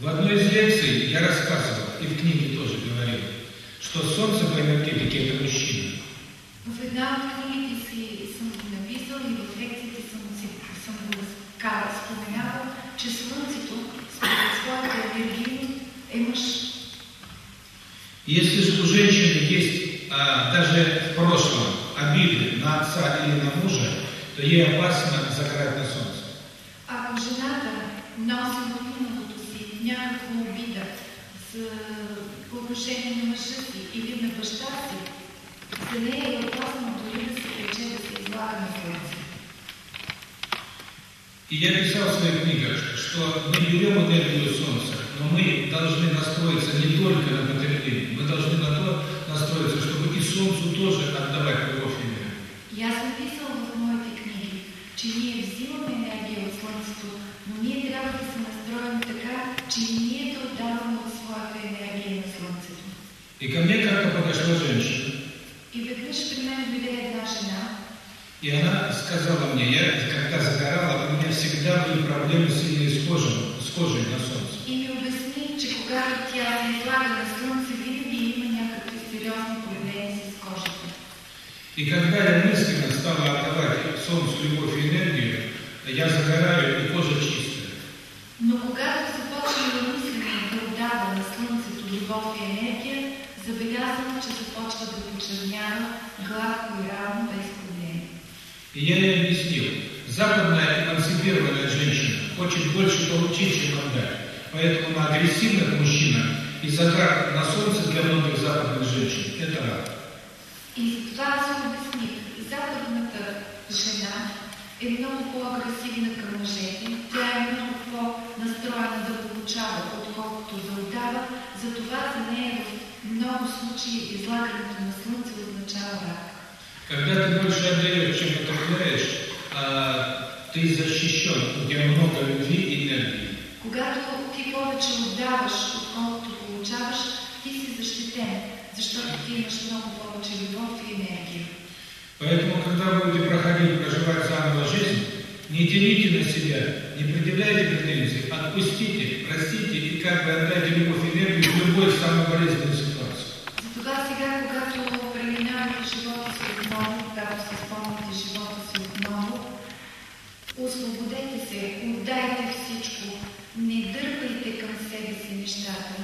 В одной из лекций я рассказывал, и в книге тоже говорил, что Солнце по энергетике – это мужчина. В една от книгите си съм го написал и в лекциите съм, си, съм го разка- споменавал, че Слънцето според своята енергия е мъж. Если же у женщины есть а, даже в прошлом обиды на отца или на мужа, то ей опасно загорать на солнце. Ако жената носи дня до обіда з э, повишенням машинки і від небештаці, за нею власно дорілися причелися і влагами сердца. И я писал в своих книгах, что мы берем энергию Солнца, но мы должны настроиться не только на потребление, мы должны на то настроиться, чтобы и Солнцу тоже отдавать любовь и мир. Я записывал в одной этой книге, чинея в зиму энергию Солнцу, но мне нравится настроим така, че ние да отдаваме от своята енергия на Слънцето. И ко мне как-то подошла женщина, И веднъж при мен дойде една жена и она сказала мне, я когда загорала, у меня всегда были проблемы сильные с кожей, с кожей на солнце. и ми обясни, че когато тя се излага на Слънце, винаги има някакви сериозни проблеми с кожата. И когда я мысленно стала отдавать Солнцу любовь и энергию, я загораю, и кожа чистая. Но когато започна мислено да отдава на Слънцето любов и енергия, забелязвам, че започва да почернява гладко и равно без проблеми. И я ей объяснил, западная эмансипированная женщина хочет больше получить, чем отдать. Поэтому она агрессивна к мужчинам, и затрат на солнце для многих западных женщин – это рак. И затова аз обясних. Западната жена е много по-агресивна към мъжете. Тя е много по-настроена да получава, отколкото да отдава. Затова за нея в много случаи излагането на слънце означава рак. Когда ты больше отдаешь, чем потребляешь, ты защищен, у тебя много любви и энергии. Когато ти повече отдаваш, отколкото получаваш, ти си защитен, защото ти имаш много повече любов и енергия. Поэтому, когда будете проходить, проживать заново жизнь, не тяните на себя, не предъявляйте претензий, отпустите, простите и как бы отдайте любовь и энергию в любой самой болезненной ситуации. Затова сега, когато преминавате живота си отново, когато се спомняте живота си отново, освободете се, отдайте всичко, не дърпайте към себе си нещата.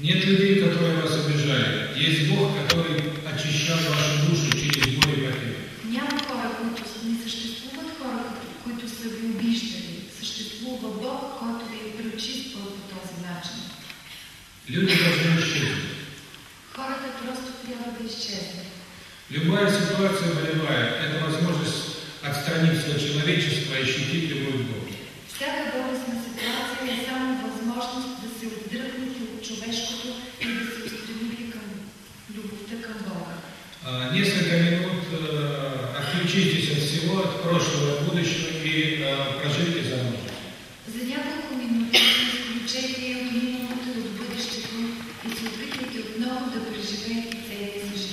Нет людей, которые вас обижают. Есть Бог, который очищал вашу душу через боль и потерю. Няма хора, които с- не съществуват хора, които- които са ви обиждали. Бог, който ви е пречиствал по този начин. Люди должны исчезнуть. Хората просто трябва да изчезнат. Любая ситуация болевая – это возможность отстраниться от человечества и ощутить любовь к Богу. Всяка болестна ситуация е само възможност да се отдръпнете от човешкото и да се устремите към любовта към Бога. А, Несколько минут э, отключитесь от всего, от прошлого, будущего и э, проживите заново. За няколко минути изключете от миналото и от бъдещето и се опитайте отново да преживеете целия си живот.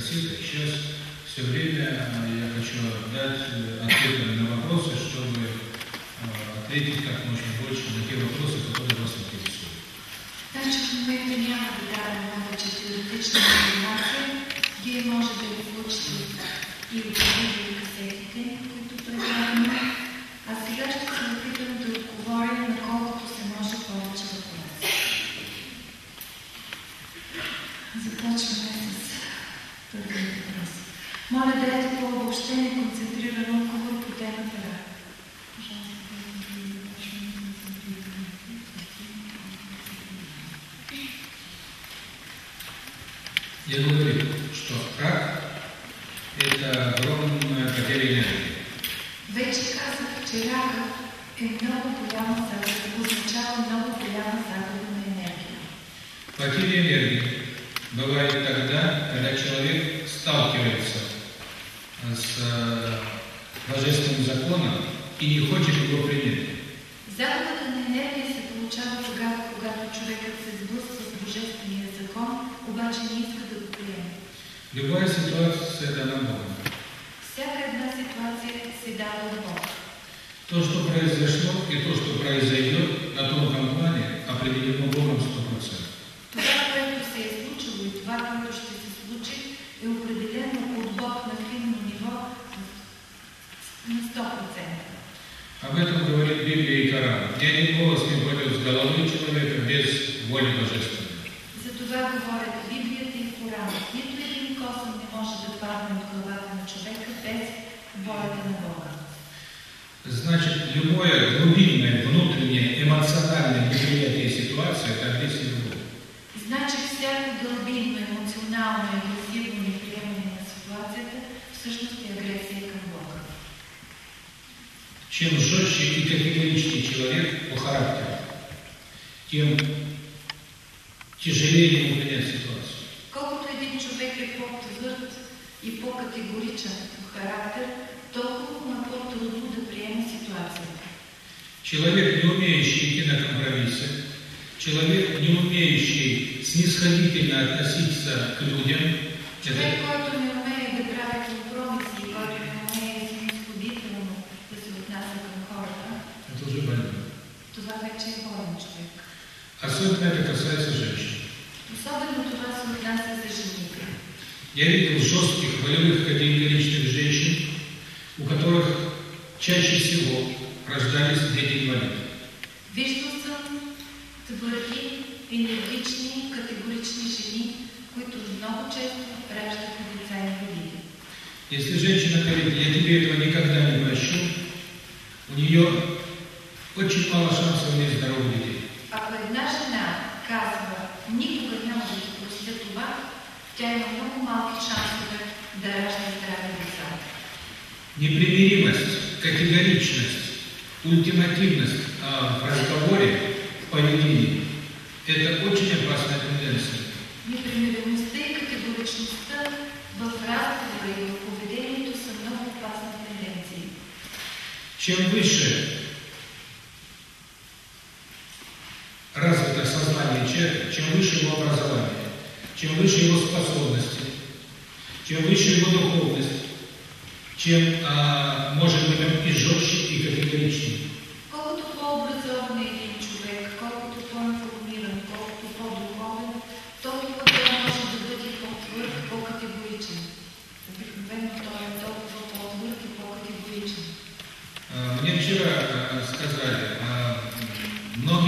спросить, так сейчас все время э, я хочу дать э, ответы на вопросы, чтобы э, ответить как можно больше на те вопросы, которые вас интересуют. Так мы в момент не наблюдаем много теоретичной информации, где можете получить и управление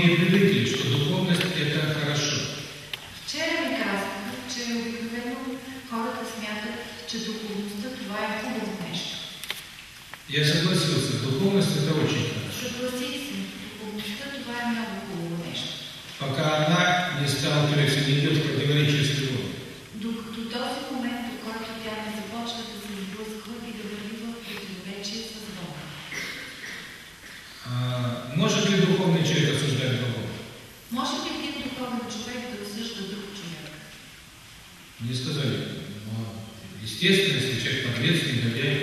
You. советских, но я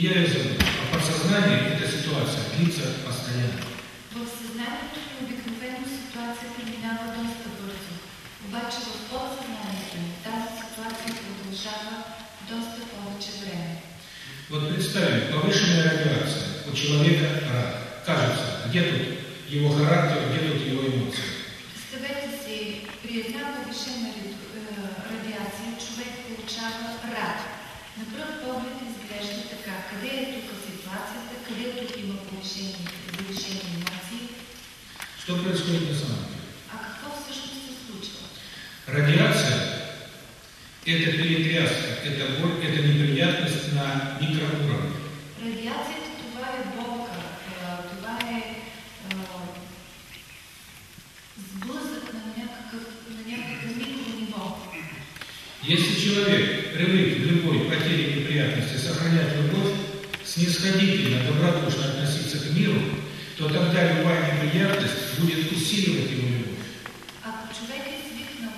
Я из-за а подсознание эта ситуация длится постоянно. В съзнанието обикновено ситуация преминава доста бързо. Обаче в подсъзнанието ситуация продължава доста повече време. Вот представим, повышенная радиация у человека рак. Кажется, где тут его характер, где тут его эмоции? Представете себе, при една повышенной э, радиации человек получава рак. На пръв поглед изглежда така. Къде е тук ситуацията? Къде тук има повишени, повишени емоции? Что происходит на самом деле? А какво всъщност се случва? Радиация – это перетряска, это боль, это неприятность на микроуровне. Радиацията – това е болка, това е а, сблъсък на някакъв, на някакъв микрониво. Если человек привык потери и неприятности, сохранять любовь, снисходительно, добродушно относиться к миру, то тогда любая неприятность будет усиливать его любовь. Ако човек е свикнал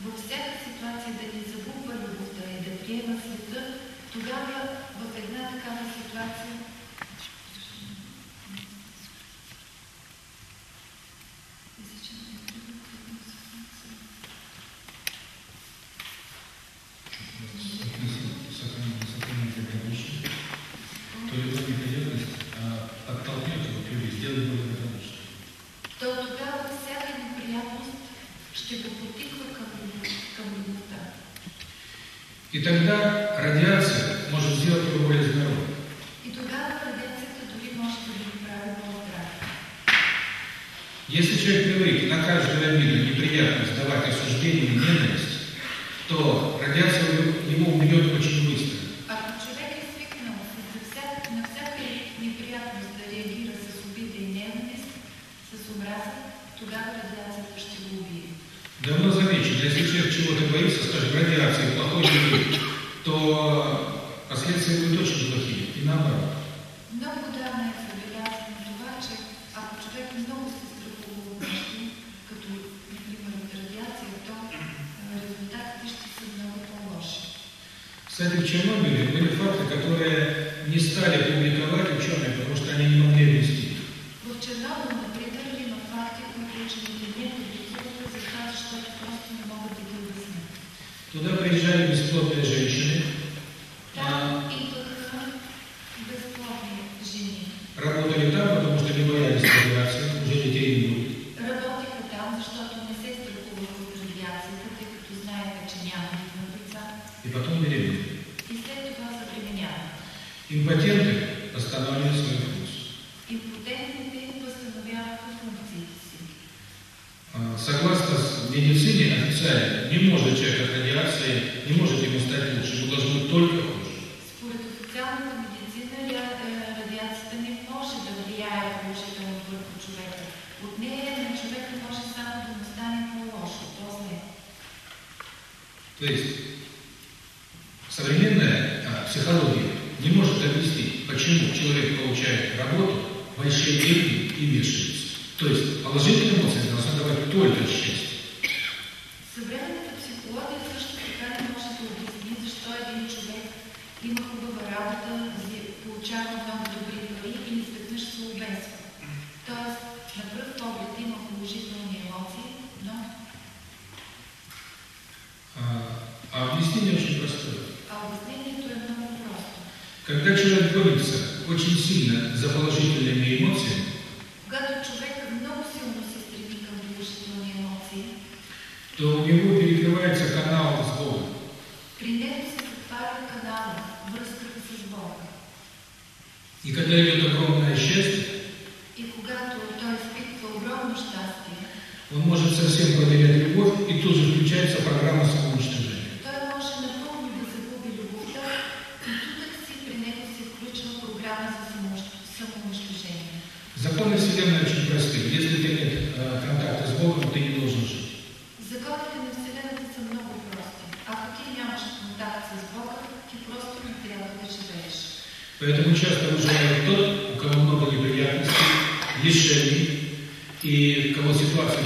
във всяка ситуация да не загубва любовта и да приема света, тогава в ситуация. center. перекрывается канал с Богом. И когда идет огромное счастье, и когда он может совсем потерять любовь, и тут заключается программа самоуничтожения. часто выживает тот, у кого много неприятностей, лишений и кого ситуация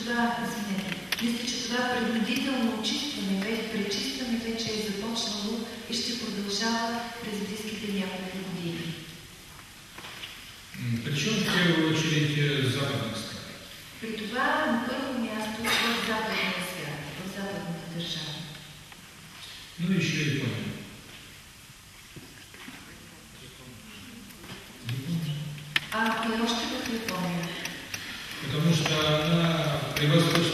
това, извинете, мисля, че това предварително очистване, пречистване вече е започнало и ще продължава през близките няколко години. Причем те е очередь западных стран? При това на първо място в западния свят, в западните държава. Ну и ще еще Япония. Господь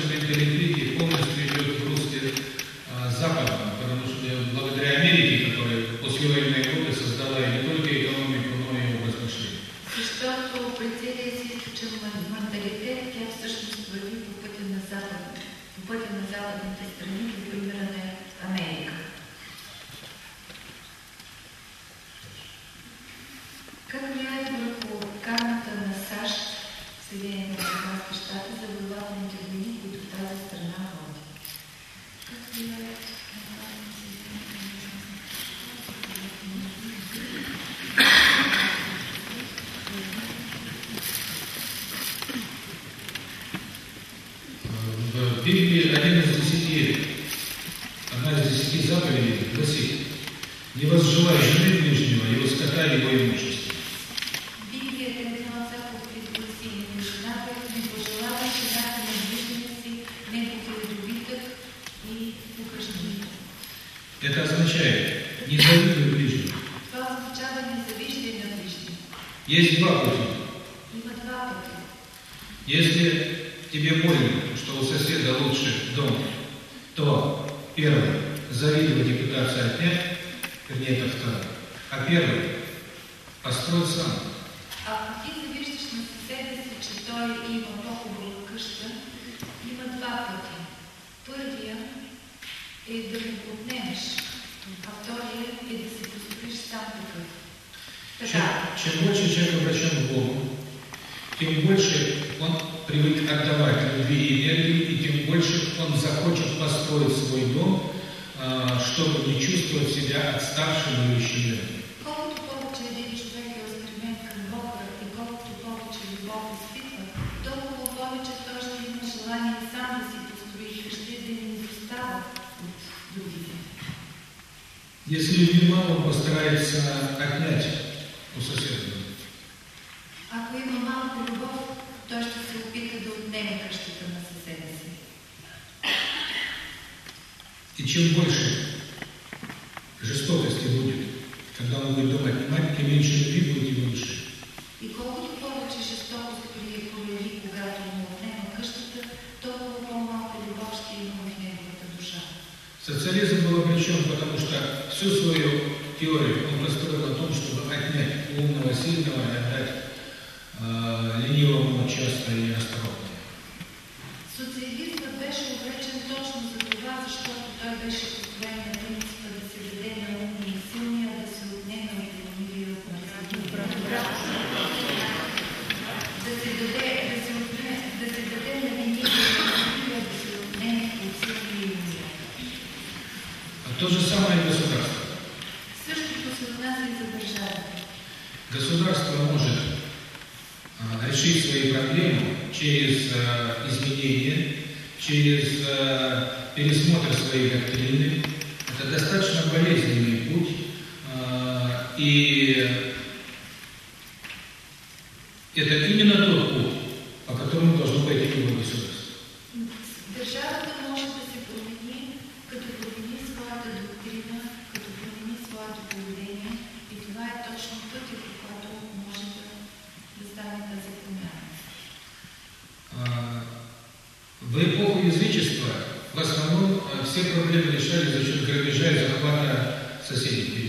все проблемы решали за счет грабежа и захвата соседей.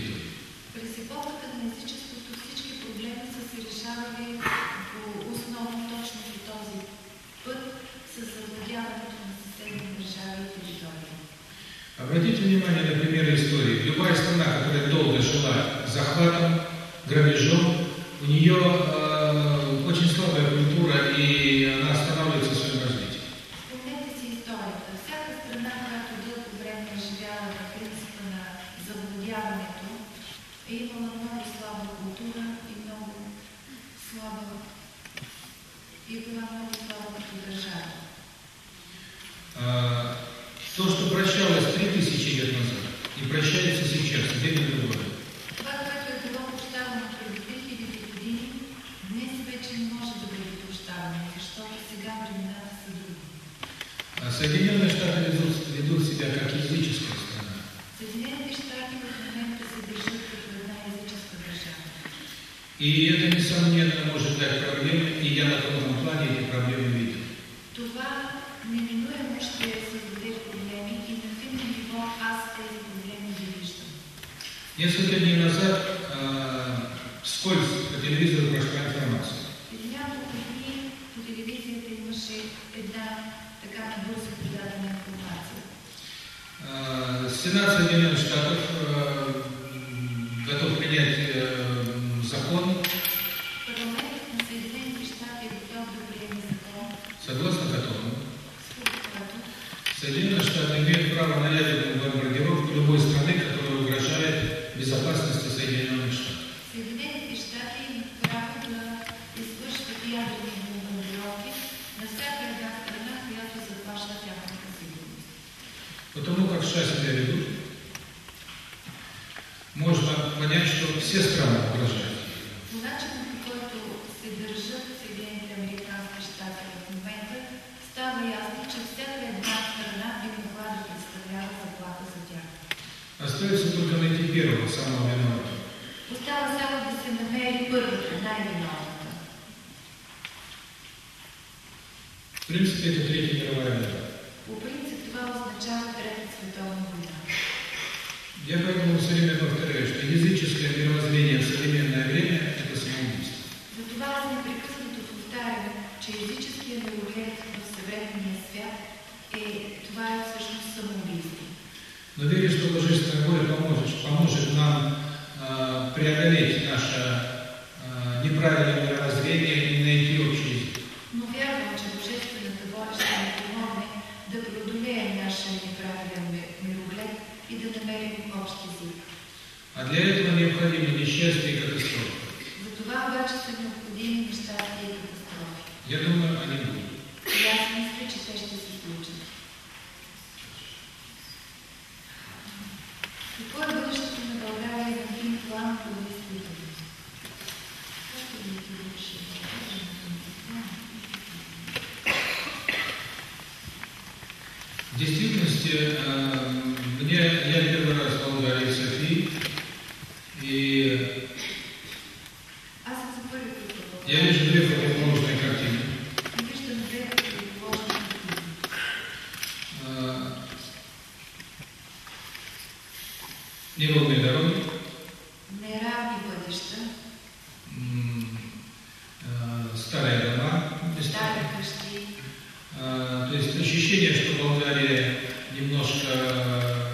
немножко э,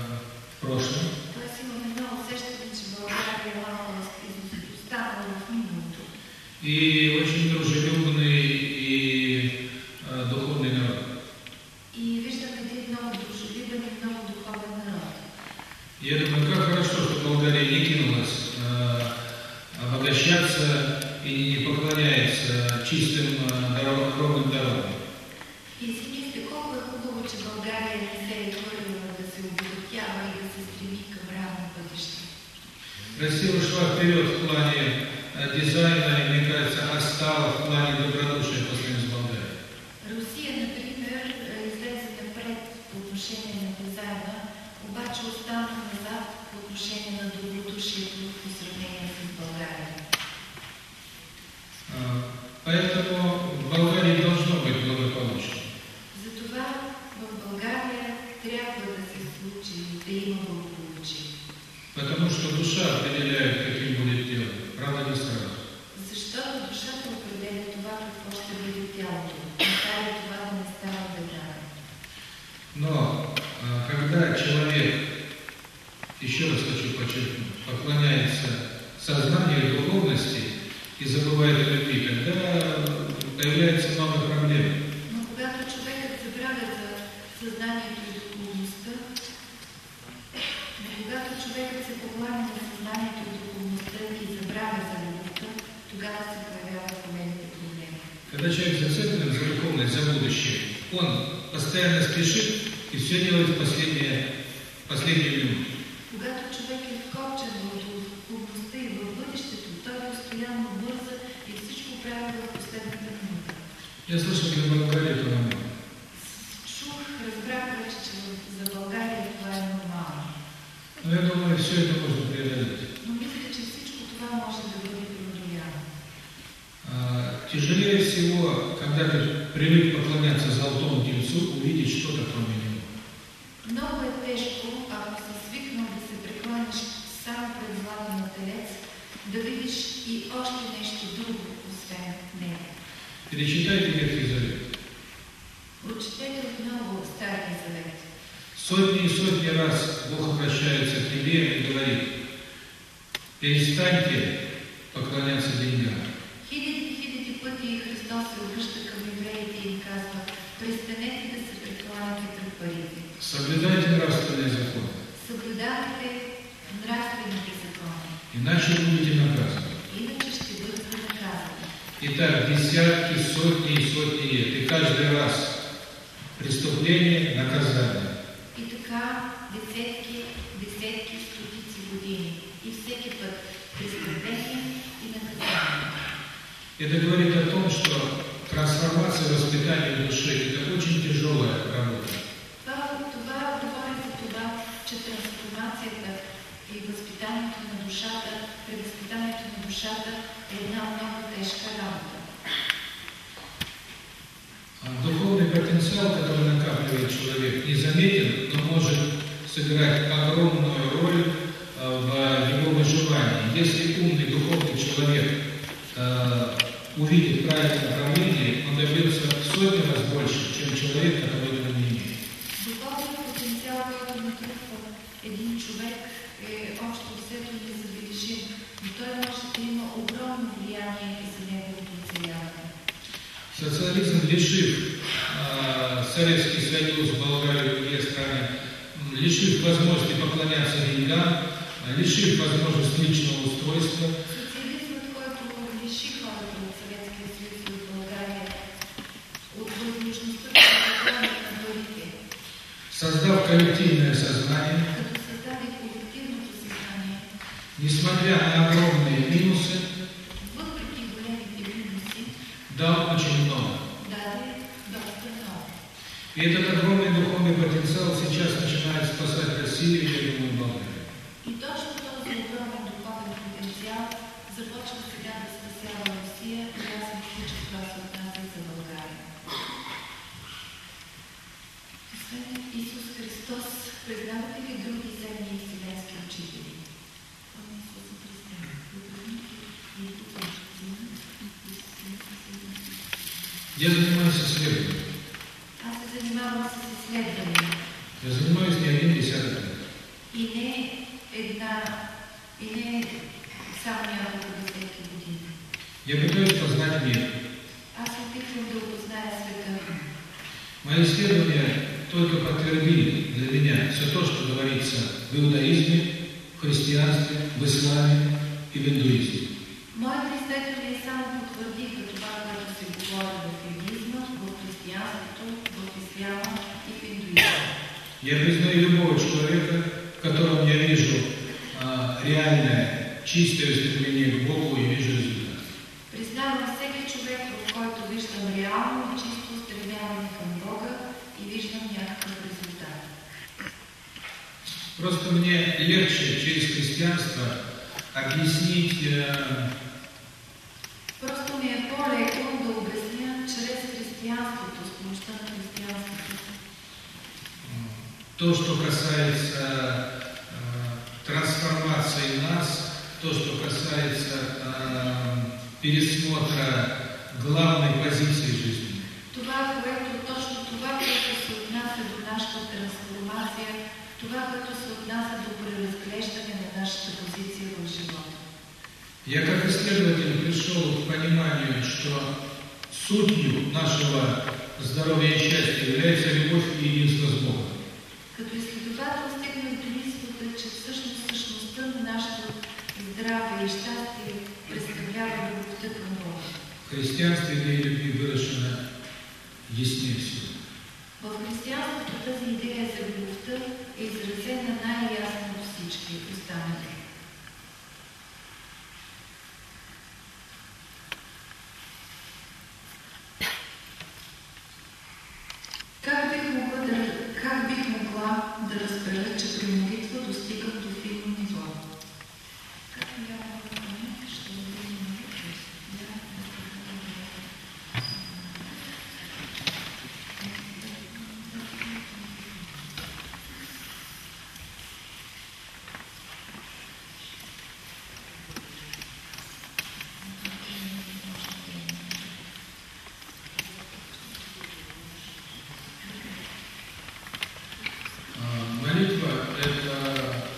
в прошлом. И создав коллективное сознание, несмотря на огромные минусы, дал очень много. И этот огромный духовный потенциал сейчас начинает спасать Россию, и думаю,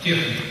техника.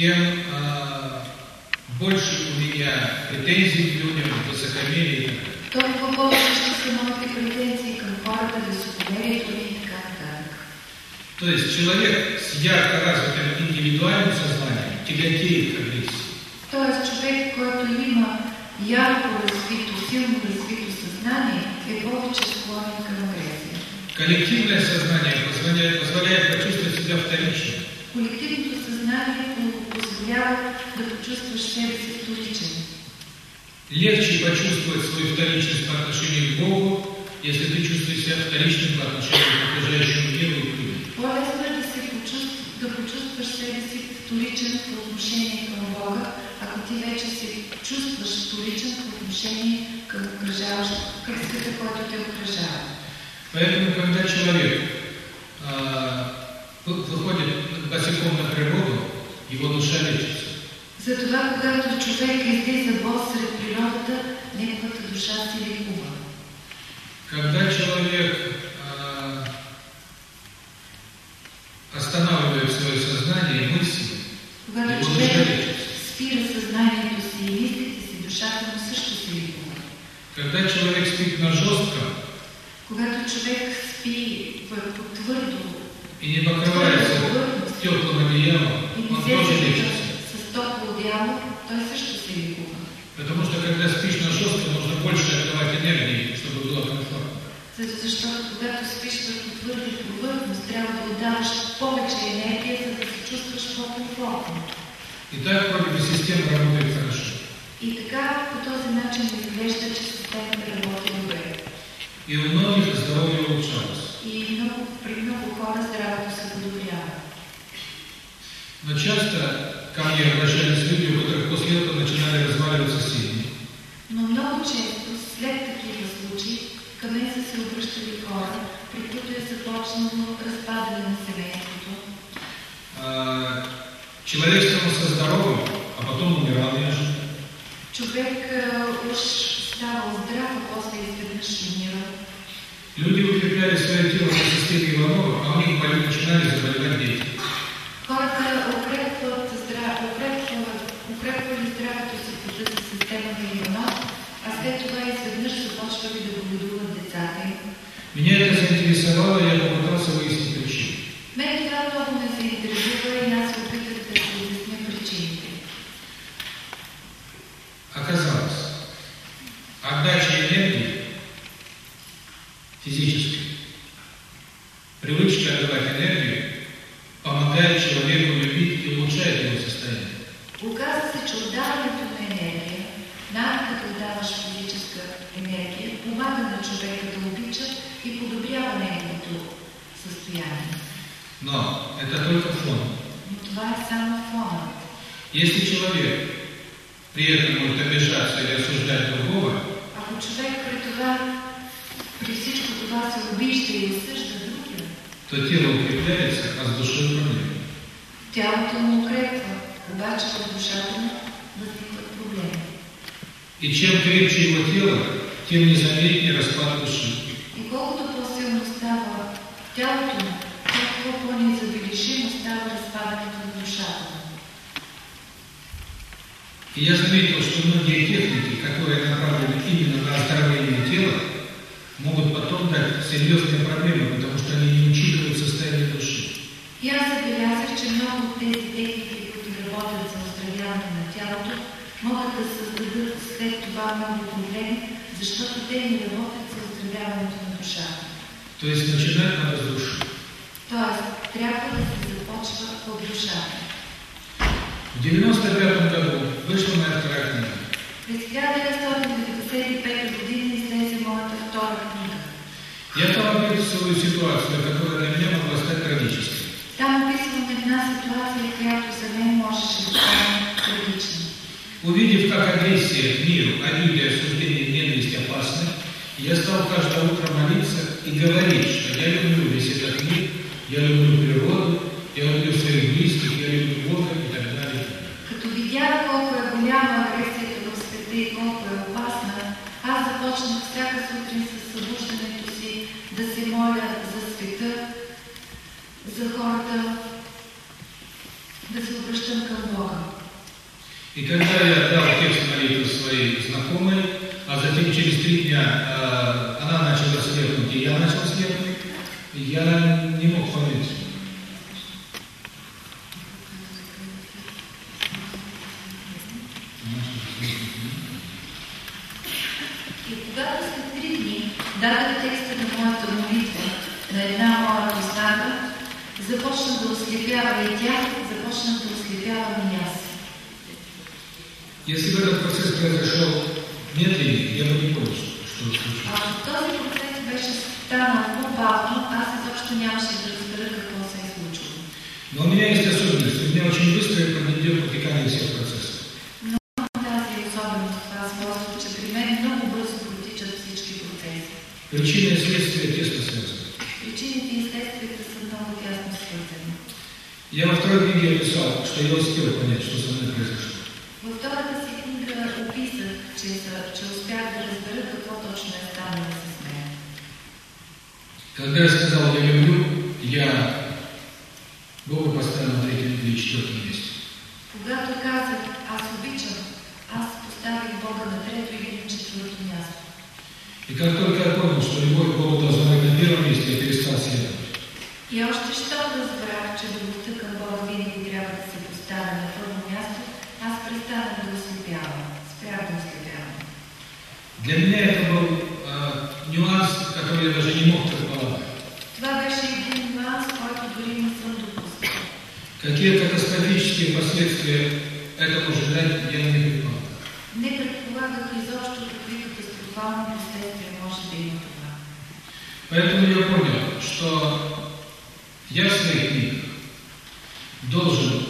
Yeah. Человек становился здоровым, а потом умирал жил. Человек э, уж стал здрав, после изгрешенил. Люди укрепляли свое тело по системе Иванова, а у них болит, начинали заболевать дети. Хората э, укрепват здраво, укрепват, укрепвали здравето си под тази система на а след това изведнъж започвали да боледуват децата. Меня это заинтересовало, я попытался выяснить. Первом месте, я перестал следовать. И още щом разбрах, че любовта към Бога винаги трябва да се поставя на първо място, аз престанах да ослепявам. Спрях да ослепявам. Для меня это был а, нюанс, который я даже не мог предполагать. Това беше един нюанс, който дори не съм допускал. Какие катастрофические последствия это может дать, я не предполагал. Не предполагах изобщо какви катастрофални последствия може да има това. Поэтому я понял, что я в своих книгах должен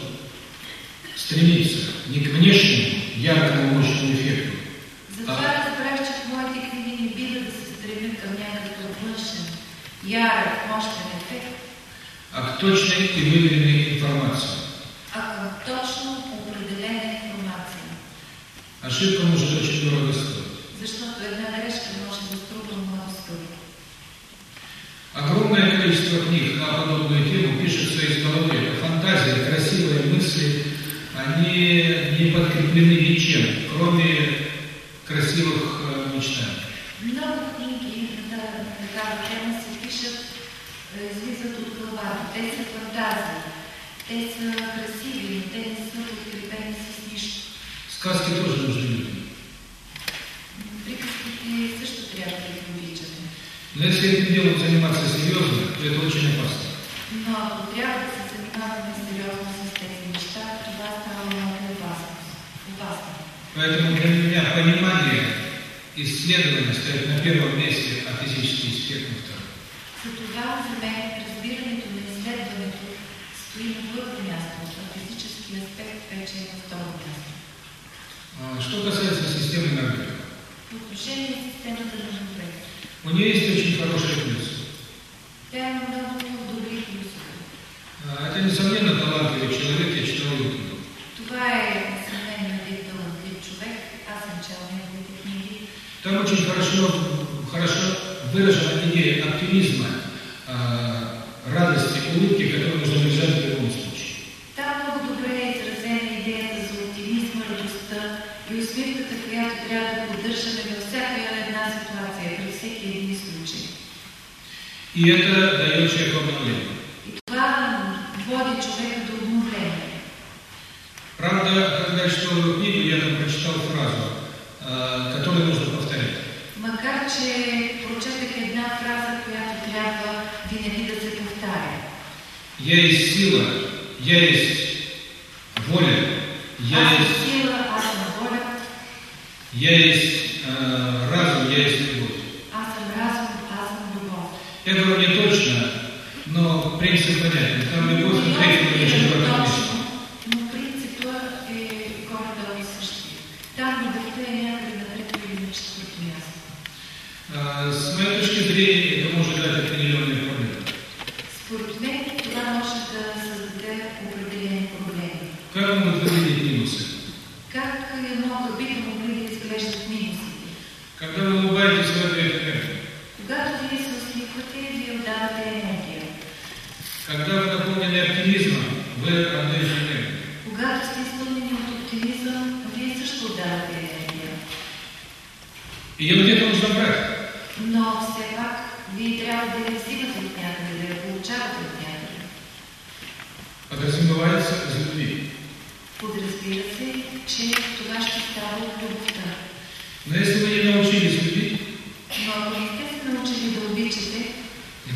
стремиться не к внешнему, яркому, мощному эффекту, външен, ярък, мощен ефект, а к точной и выверенной информации. а към точно определена информация. Ошибка может очень дорого стоить. Защото една грешка може да струва много скъпо. Огромное количество книг на подобную тему пишется из головы. Это фантазия, красивые мысли, они не подкреплены ничем, кроме красивых э, мечтаний. Много книги та- на такава тема се пишат, излизат от главата. Те са фантазии. Те са красиви, те не са подкрепени с нищо. Сказки тоже нужны людям. Приказките също трябва да ги обичаме. Но если этим делом заниматься серьезно, то это очень опасно. Но ако трябва да се занимаваме сериозно с тези неща, това става много опасно. Поэтому для меня понимание исследования стоит на первом месте, а физический аспект на втором. Затова за мен разбирането на изследването стои на първо място, а физически аспект вече е на второ място. А, Что касается системы Норвега, По отношение системата на Норвег, у нее есть очень хороший плюс. тя има много добри плюсове. А, Это, несомненно, талантливый человек, я читал его книгу. Книги. Там очень хорошо, хорошо выражена идея оптимизма, а, радости, улыбки, которую нужно держать в любом случае. Там много добре изразена идеята за оптимизма, радостта и усмивката, която трябва да поддържаме И это дает человеку обновление. И това води човека до обновление. Правда, когда я читал его книгу, я там прочитал фразу, а, которую нужно повторять. Макар, че прочетах една фраза, която трябва винаги да се повтаря. Я есть сила, я есть воля, я Аз есть, сила, аз воля, я есть а, разум, я есть принцип понятен. Там любовь на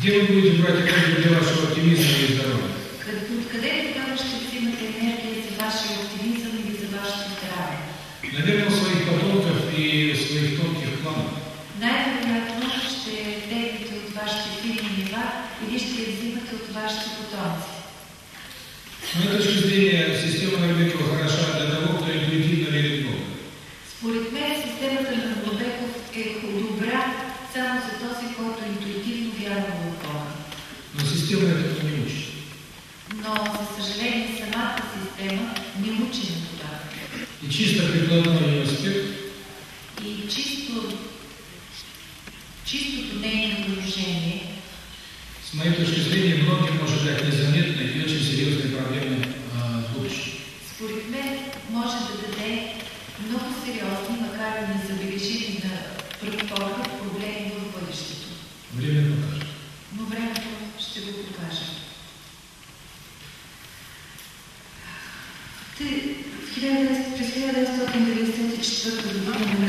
Где вы будете брать энергию для вашего оптимизма и здоровья? Откъде тогава ще взимате енергия за вашия оптимизъм и за вашето здраве? Наверное, своих потомков и своих тонких планов. Най-вероятно ще теглите от вашите фирми нива или ще взимате от вашите потомци. С моей точки зрения, система Горбекова хороша для того, кто интуитивно верит в Бога. Според мен системата на Горбеков е добра само за този, който интуитивно вярва в Бога. Но системата не учи. Но, за съжаление, самата система не учи на това. И чисто прикладния аспект. И чисто, чистото нейно положение. С моей точки зрения, може да е незаметные и очень сериозни е проблеми. в. Според мен, може да даде много сериозни, макар и незабележими на пръв It's.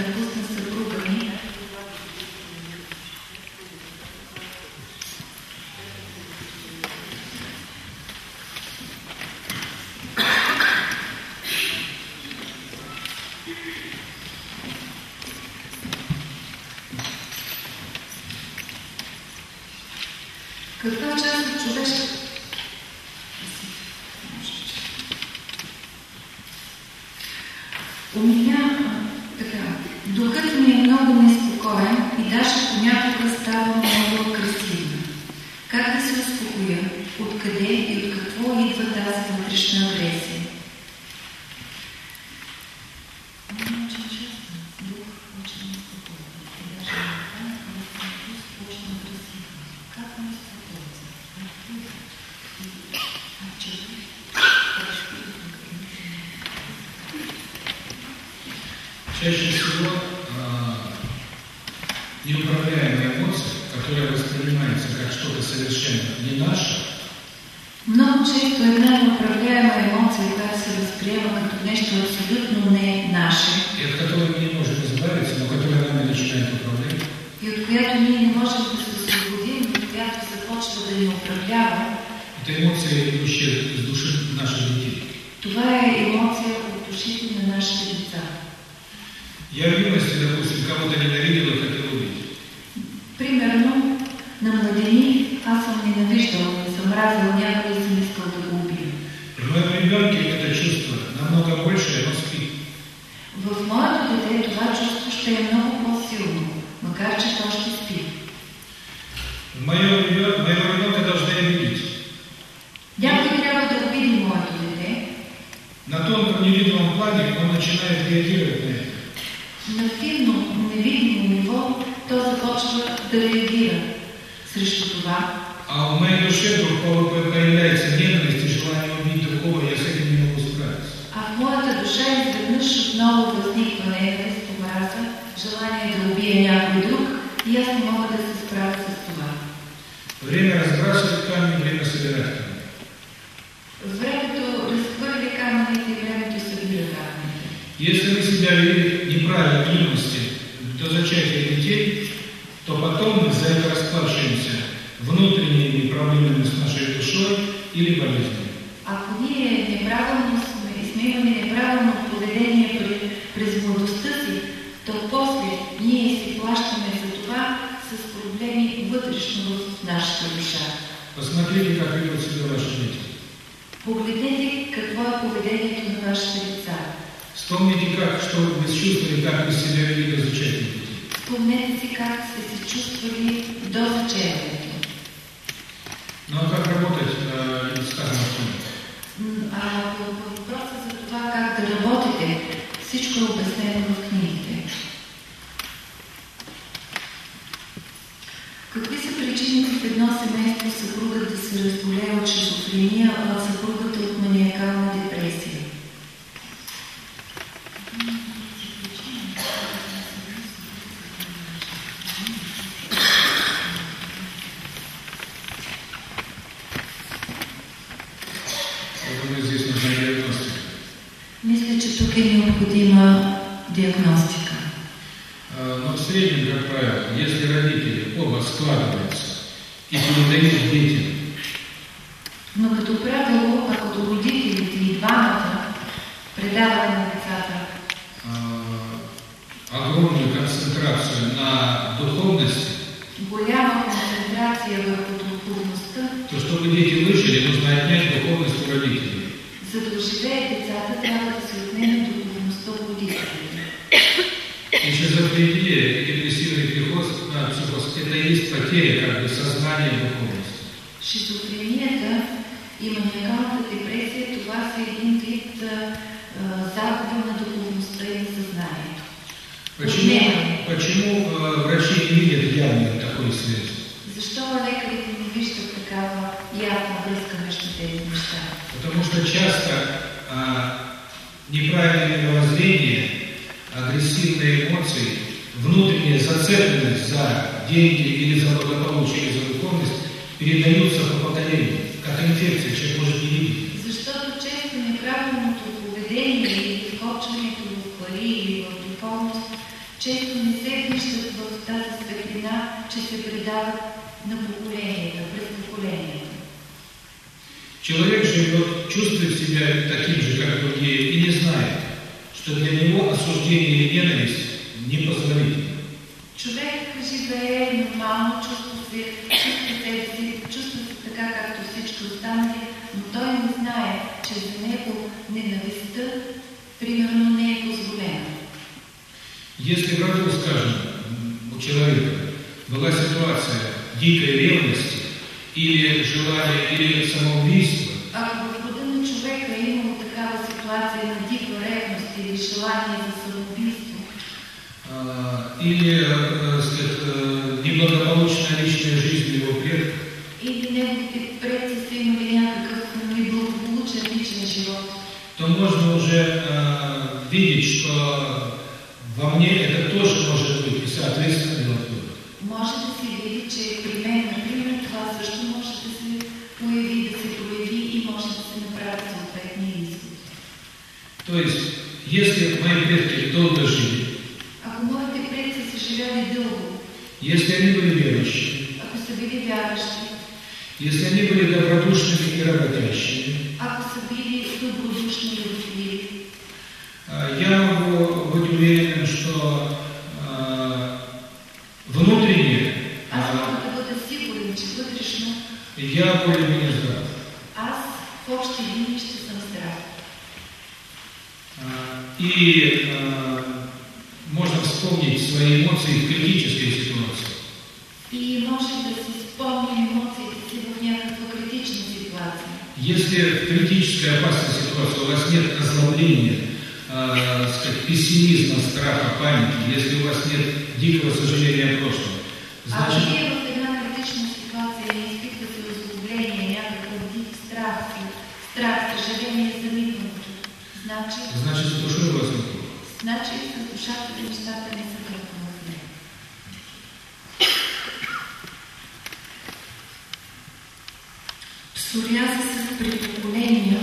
Псориазисът при поколения,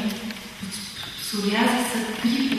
псориазисът при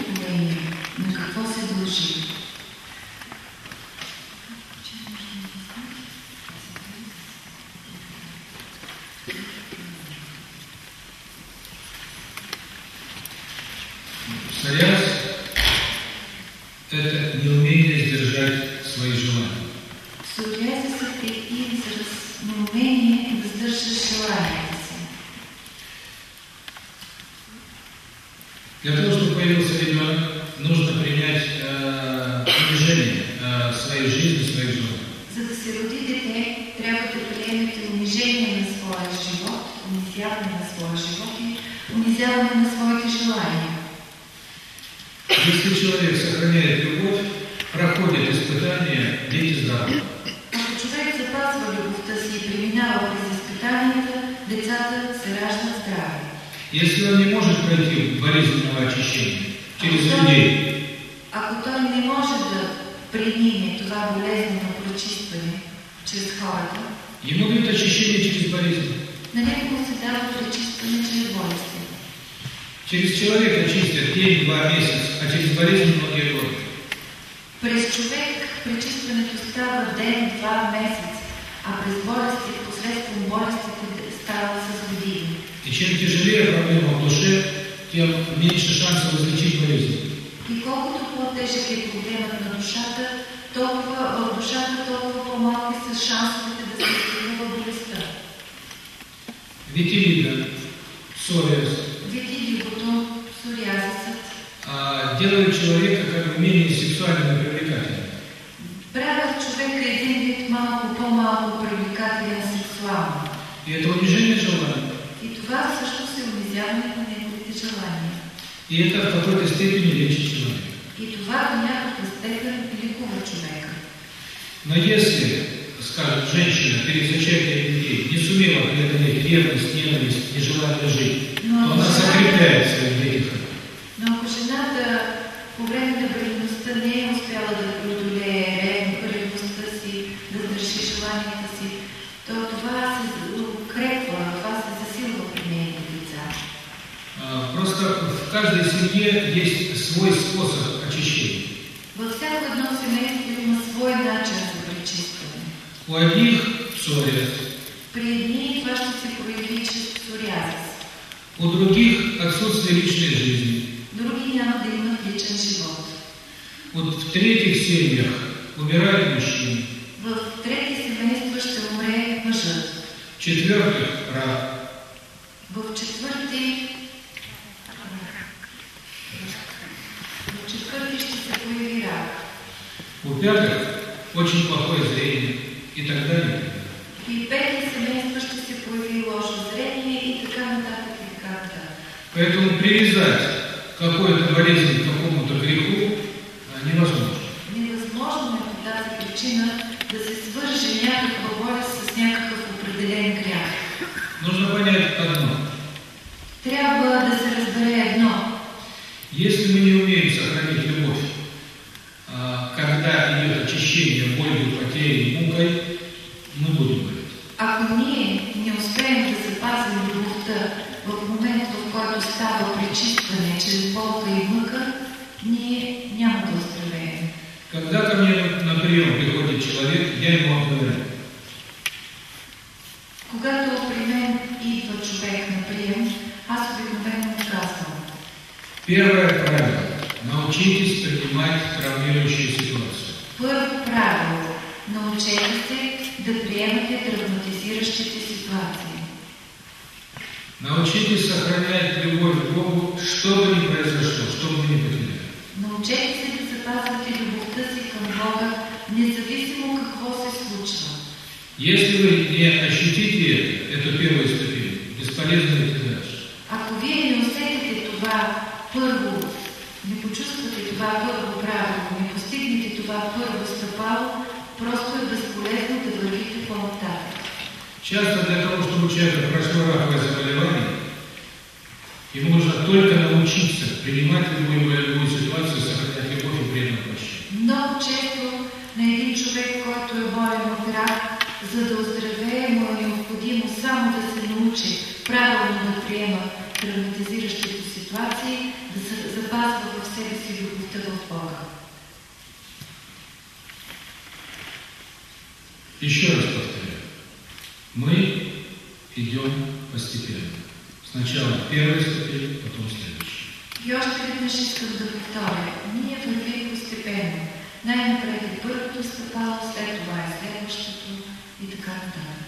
Научитесь принимать травмирующие ситуации. Первое правило. научитесь се да приемате травматизиращите ситуации. Научитесь сохранять любовь к Богу, что бы ни произошло, что бы ни потеряли. Научете се да запазвате любовта си към независимо какво се случва. Если вы не ощутите эту первую ступень, бесполезно идти дальше. Ако вие не усетите това първо това първо правило, не постигнете това първо стъпало, просто е безполезно да вървите по-нататък. Часто для того, чтобы человек прошло раковое заболевание, ему нужно только научиться принимать любую болевую ситуацию, сохранять любовь и приятно прощение. Много често на един човек, който е болен от рак, за да оздравее, му е необходимо само да се научи правилно да приема Мы идем постепенно. Сначала первая ступень, потом следующая. И още веднъж искам да повторя. Ние вървим постепенно. Най-напред е първото стъпало, след това е следващото и така нататък.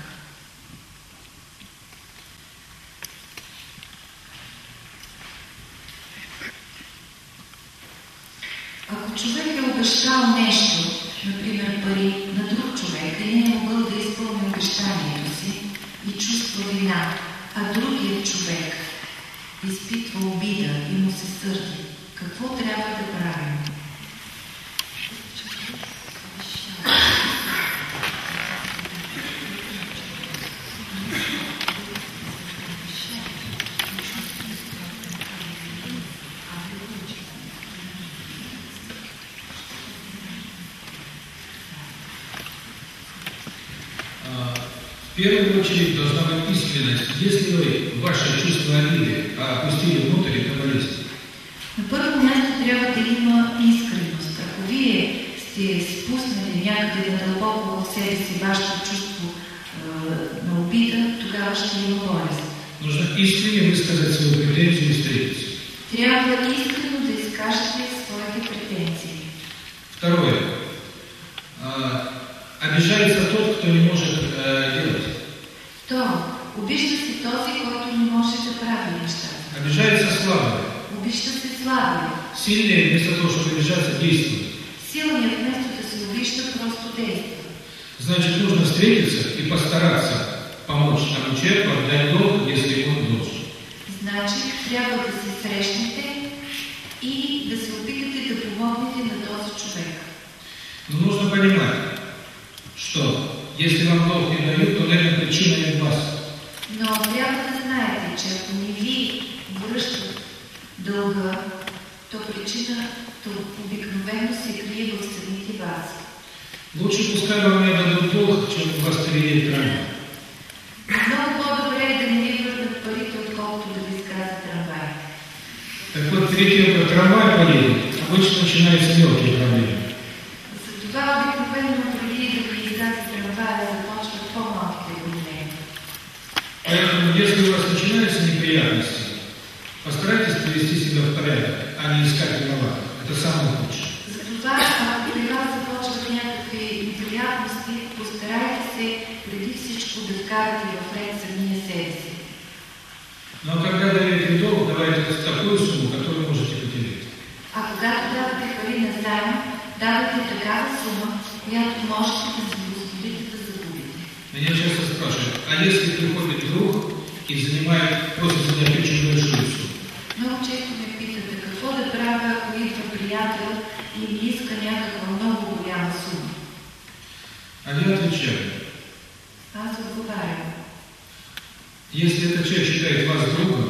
Ако човек е обещал нещо, например пари, на друг човек и не е могъл да изпълни обещанието и чувства вина, а другият човек изпитва обида и му се сърди, какво трябва да правим? Первую очередь должна быть искренность. Если вы ваше чувство обиды опустили внутрь, это болезнь. На първо място трябва да има искреност. Ако вие сте спуснали някъде на дълбоко в себе си вашето чувство э, на обида, тогава ще има болест. Нужно искренне высказать свою претензию и встретиться. Трябва искренно да изкажете своите претензии. Второе. Обижается тот, кто не может э, делать. Второ, обижда се този, който не може да прави нещата. Обижается слабый. Обижда се слабия. Сильный вместо того, чтобы обижаться, действует. Силният вместо да се обижда, просто действа. Значит, нужно встретиться и постараться помочь тому человеку отдать долг, если он должен. Значи, трябва да се срещнете и да се опитате да помогнете на този човек. Но нужно понимать, что если вам долг не дают, то, наверное, причина не в вас. Но трябва да знаете, че ако не ви връщат дълга, то причината обикновено се крие в самите вас. Лучше пускай вам не дадут долг, чем у вас впереди травма. Много по-добре е да не ви върнат парите, отколкото да ви изказват трамвай. Так вот, как трамвай поедет, обычно начинаются мелкие проблемы. Затова обикновено преди да ви изляза трамвая, започват по-малките проблеми. Поэтому, если у вас неприятности, постарайтесь привести себя в порядок, а не искать виноватых. Это самое худшее. Затова, ако при вас започват някакви неприятности, постарайте се преди всичко да вкарате в ред самия себе си. Но когда даете долг, давайте такую сумму, которую можете потерять. А когато давате пари на заем, давате такава сума, която можете да си позволите да загубите. Меня часто спрашивают, а если приходит друг и занимает, очень большую сумму? Много често ме питате какво да правя, ако идва приятел и ми иска някаква много голяма сума. А я отвечаю, Аз отговарям. если этот человек считает вас другом,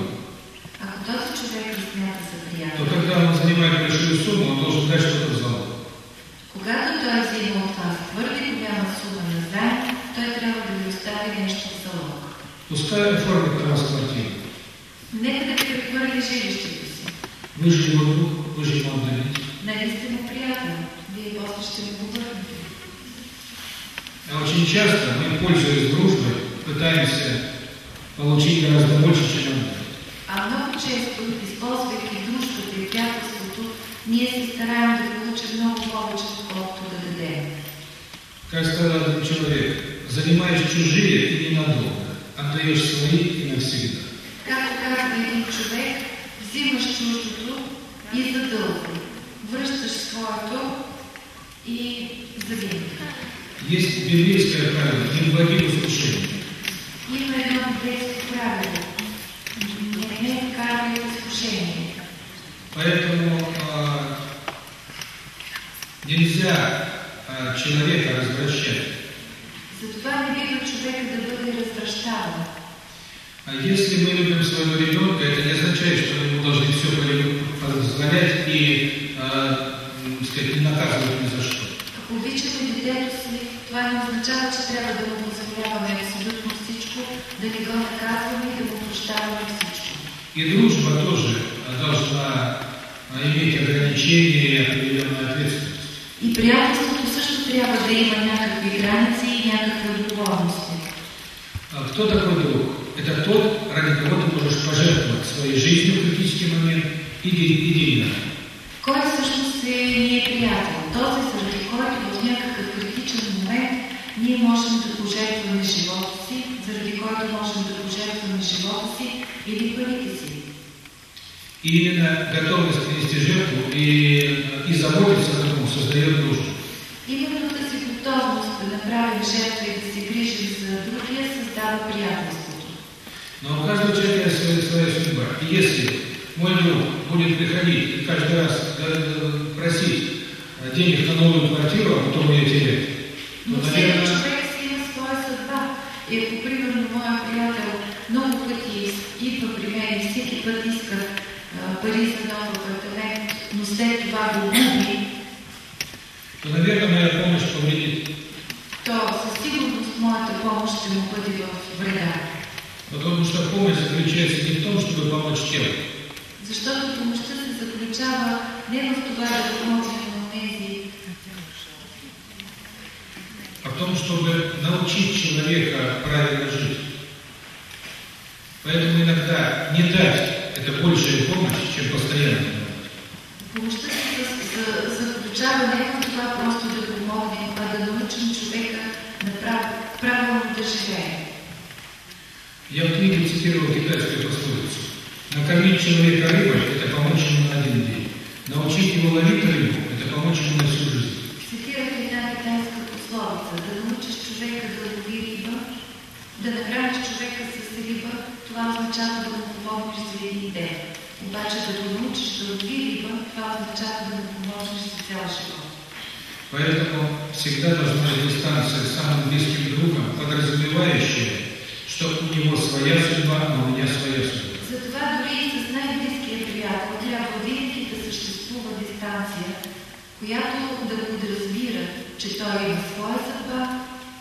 Czy to jego swoja судьба,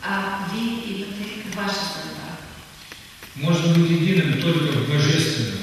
a wy i wy wasza судьба. Может быть единым только в божественном.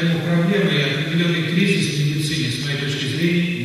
Поэтому проблемы и определенный кризис в медицине, с моей точки зрения,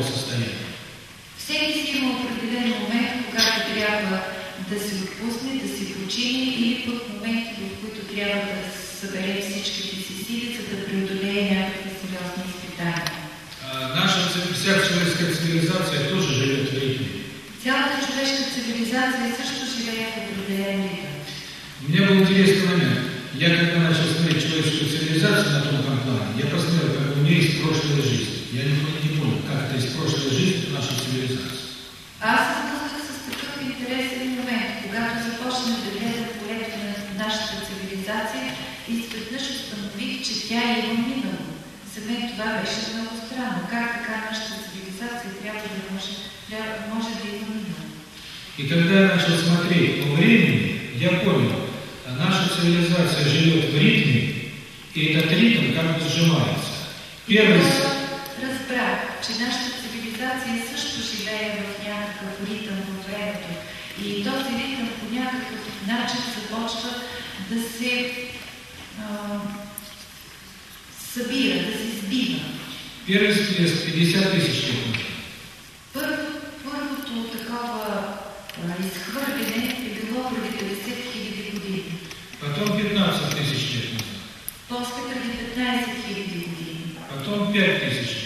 такова състояние. Всеки си има определен момент, когато трябва да се отпусне, да се почини или пък моменти, в които трябва да събере всичките си сили, за да преодолее някакви сериозни изпитания. Наша всяка човешка цивилизация е тоже живее в ритме. Цялата човешка цивилизация е също живее в определен. Мне был интересный момент. Я когда начал смотреть человеческую цивилизацию на тонком плане, я посмотрел, как у нее есть прошлая жизнь. я не понял, как-то из прошлой жизни в нашу цивилизацию. Аз сблъсках с такъв интересен момент, когато започнах да гледам полето на нашата цивилизация и изведнъж установих, че тя е има минало. За мен това беше много странно. Как така нашата цивилизация трябва да може, трябва, може да има минало? И когда я начал смотреть по времени, я понял, наша цивилизация живет в ритме, и этот ритм как бы сжимается. Первый... разбрах, че нашата цивилизация също живее в някакъв ритъм във времето. И този ритъм по някакъв начин започва да се а, събира, да се сбива. первый всплеск 50 тысяч лет назад. Първо, първото такова а, изхвърляне е било преди 50 хиляди години. Потом 15 тысяч назад. После преди 15 хиляди години. Потом 5 тысяч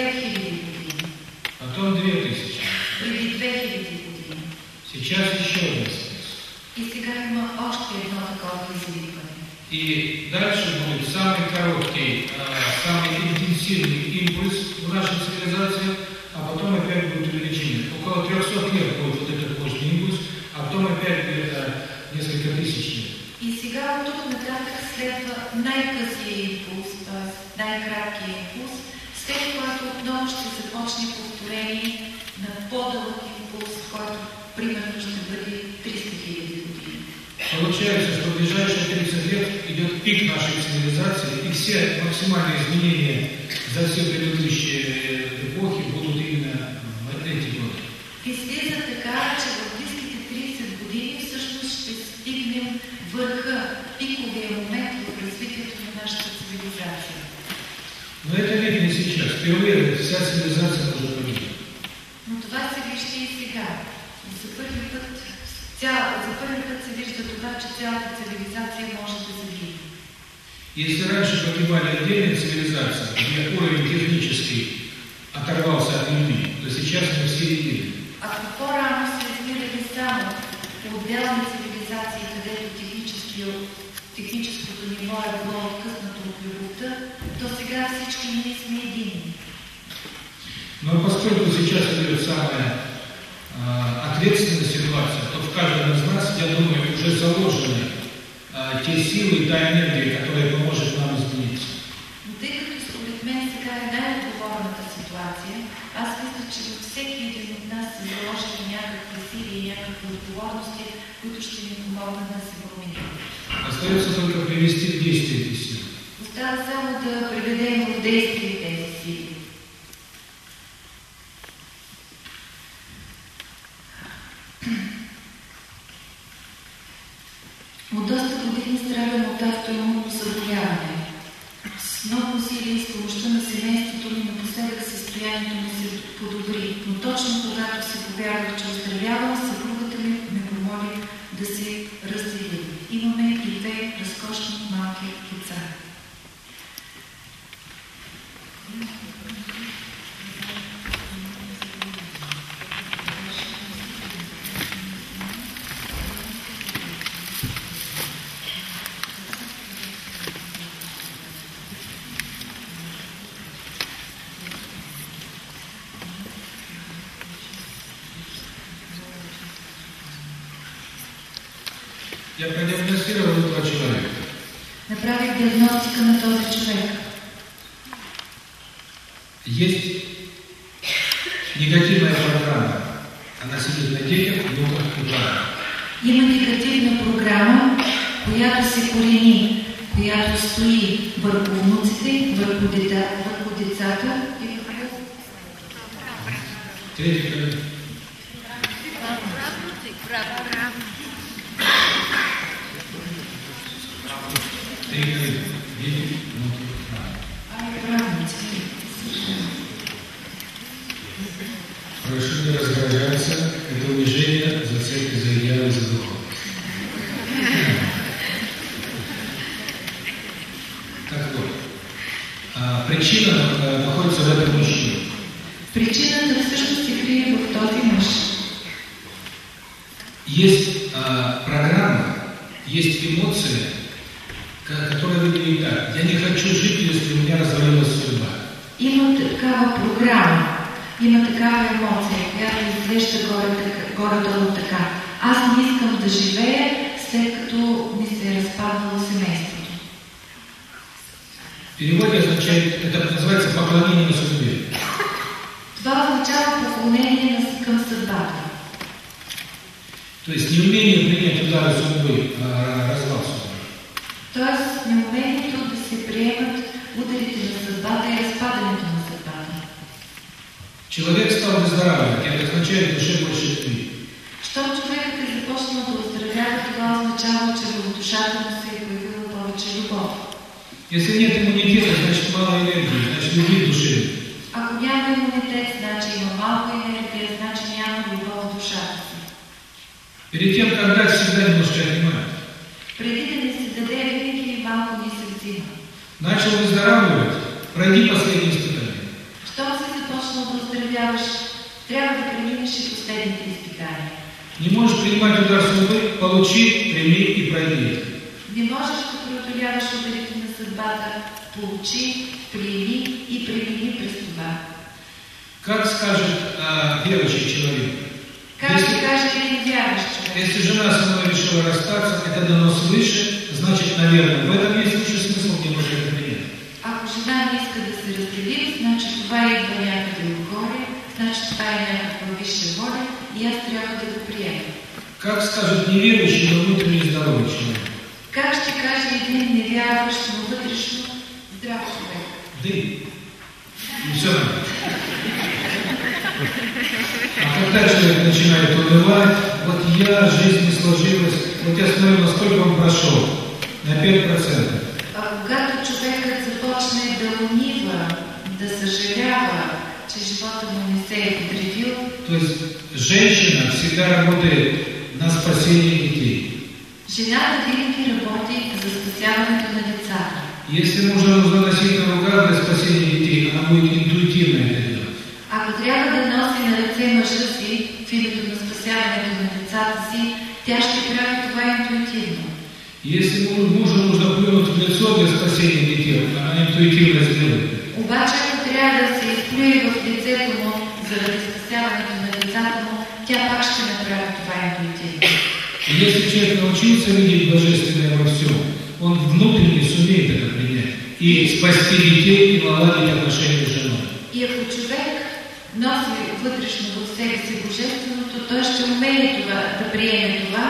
лет назад. После преди 5 хиляди години. Потом 2 тысячи. Преди 2 хиляди години. Сейчас еще один всплеск. И сега има още едно такова. И дальше будет самый короткий, а, самый интенсивный импульс в нашей цивилизации, а потом опять будет увеличение. Около 300 лет будет вот этот мощный импульс, а потом опять где-то несколько тысяч лет. И сега от тук нататък следва най-късия импулс, т.е. след което отново ще започне повторение на по-дълъг импулс, който примерно ще бъде 300 хиляди години. Получается, что в ближайшие 30 лет идет пик нашей цивилизации, и все максимальные изменения за все предыдущие эпохи будут именно в эти годы. Излиза така, че в близките 30 години всъщност ще стигнем върха, пиковия момент в развитието на нашата цивилизация. Но это сейчас. Впервые вся цивилизация может погибнуть. Но това се вижда и сега. За първи път, цял, за първи път се вижда това, че цялата цивилизация може да загине. Если раньше погибали отдельные цивилизации, где уровень технический оторвался от людей, то сейчас мы все едины. Ако по-рано се измирали само отделни цивилизации, където технически- техническото ниво е било откъснато от любовта, то сега всички ние сме едини. Но поскольку сейчас идет самая а, ответственная ситуация, то в каждом из нас, я думаю, уже заложены а, те силы и та энергия, которая поможет нам измениться. Но тъй като според мен сега е най-отговорната ситуация, аз мисля, че във всеки един от нас са заложени някакви сили и някакви отговорности, които ще ни помогнат да се променим. Остается только привести в действие эти силы. Остава само да приведем в действие тези сили. От доста години страдам от автоимунно заболяване. С много усилия и с помощта на семейството ми напоследък състоянието ми се подобри, но точно когато се повярвах, че Я продиагностировал этого человека. Направих диагностика на този човек. Есть негативная программа. Она сидит на детях, внуках и правах. Има негативна програма, която се корени, която стои върху внуците, върху, деца, върху децата и върху Третий умее това, да приеме това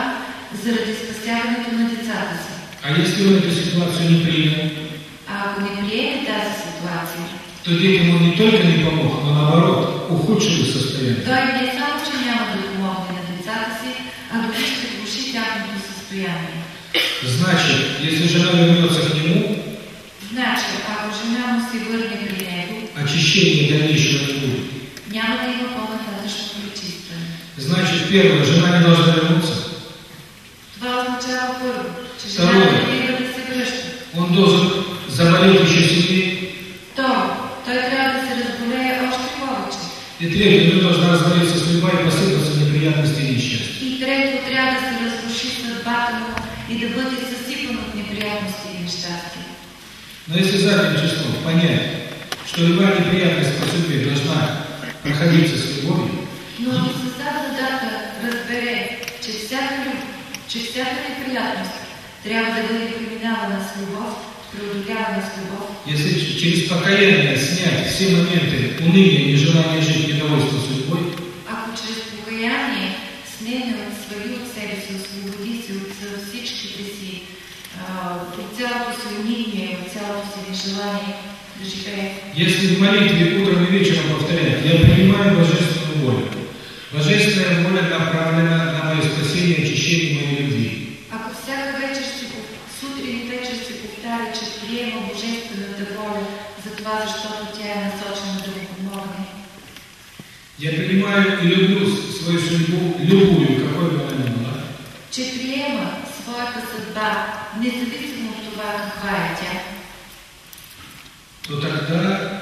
заради спасяването на децата си. А если он эту ситуацию не принял, А ако не приеме тази ситуация, то детям он не только не помог, но наоборот ухудшил состояние. той не само, че няма да помогне на децата си, а дори ще влуши тяхното състояние. Значит, если жена вернется к нему, Значи, ако жена му се върне при него, очищения дальнейшего не будет. няма да има. Значит, первое, жена не должна вернуться. Това означава първо, че жена Второ. не бива да се връща. Он должен заболеть еще сильнее. И третье, него должна развалиться судьба и посыпаться неприятности и несчастья. И трето, трябва да се разруши съдбата му и да бъде съсипан от неприятности и нещастия. Но если задним числом понять, что любая неприятность по судьбе должна проходиться с всяка неприятност трябва да бъде преминавана с любов, преодолявана с любов, если через покаяние снять все моменты уныния, нежелания жить, недовольства судьбой, ако чрез покаяние снеме от свали от себе си, освободи се от всичките си, от цялото си униние, от цялото си нежелание да живее, если в молитве утром и вечером повторять, я принимаю божественную волю. Божественная воля направлена на мое спасение и очищение моей любви. Ако всяка вечер си, пов- сутрин и вечер си повтаря, че приема Божествената воля за това, защото тя е насочена да му помогне, Я принимаю и люблю свою судьбу, любую, какой бы она ни была. че приема своята съдба, независимо от това каква е тя, то тогда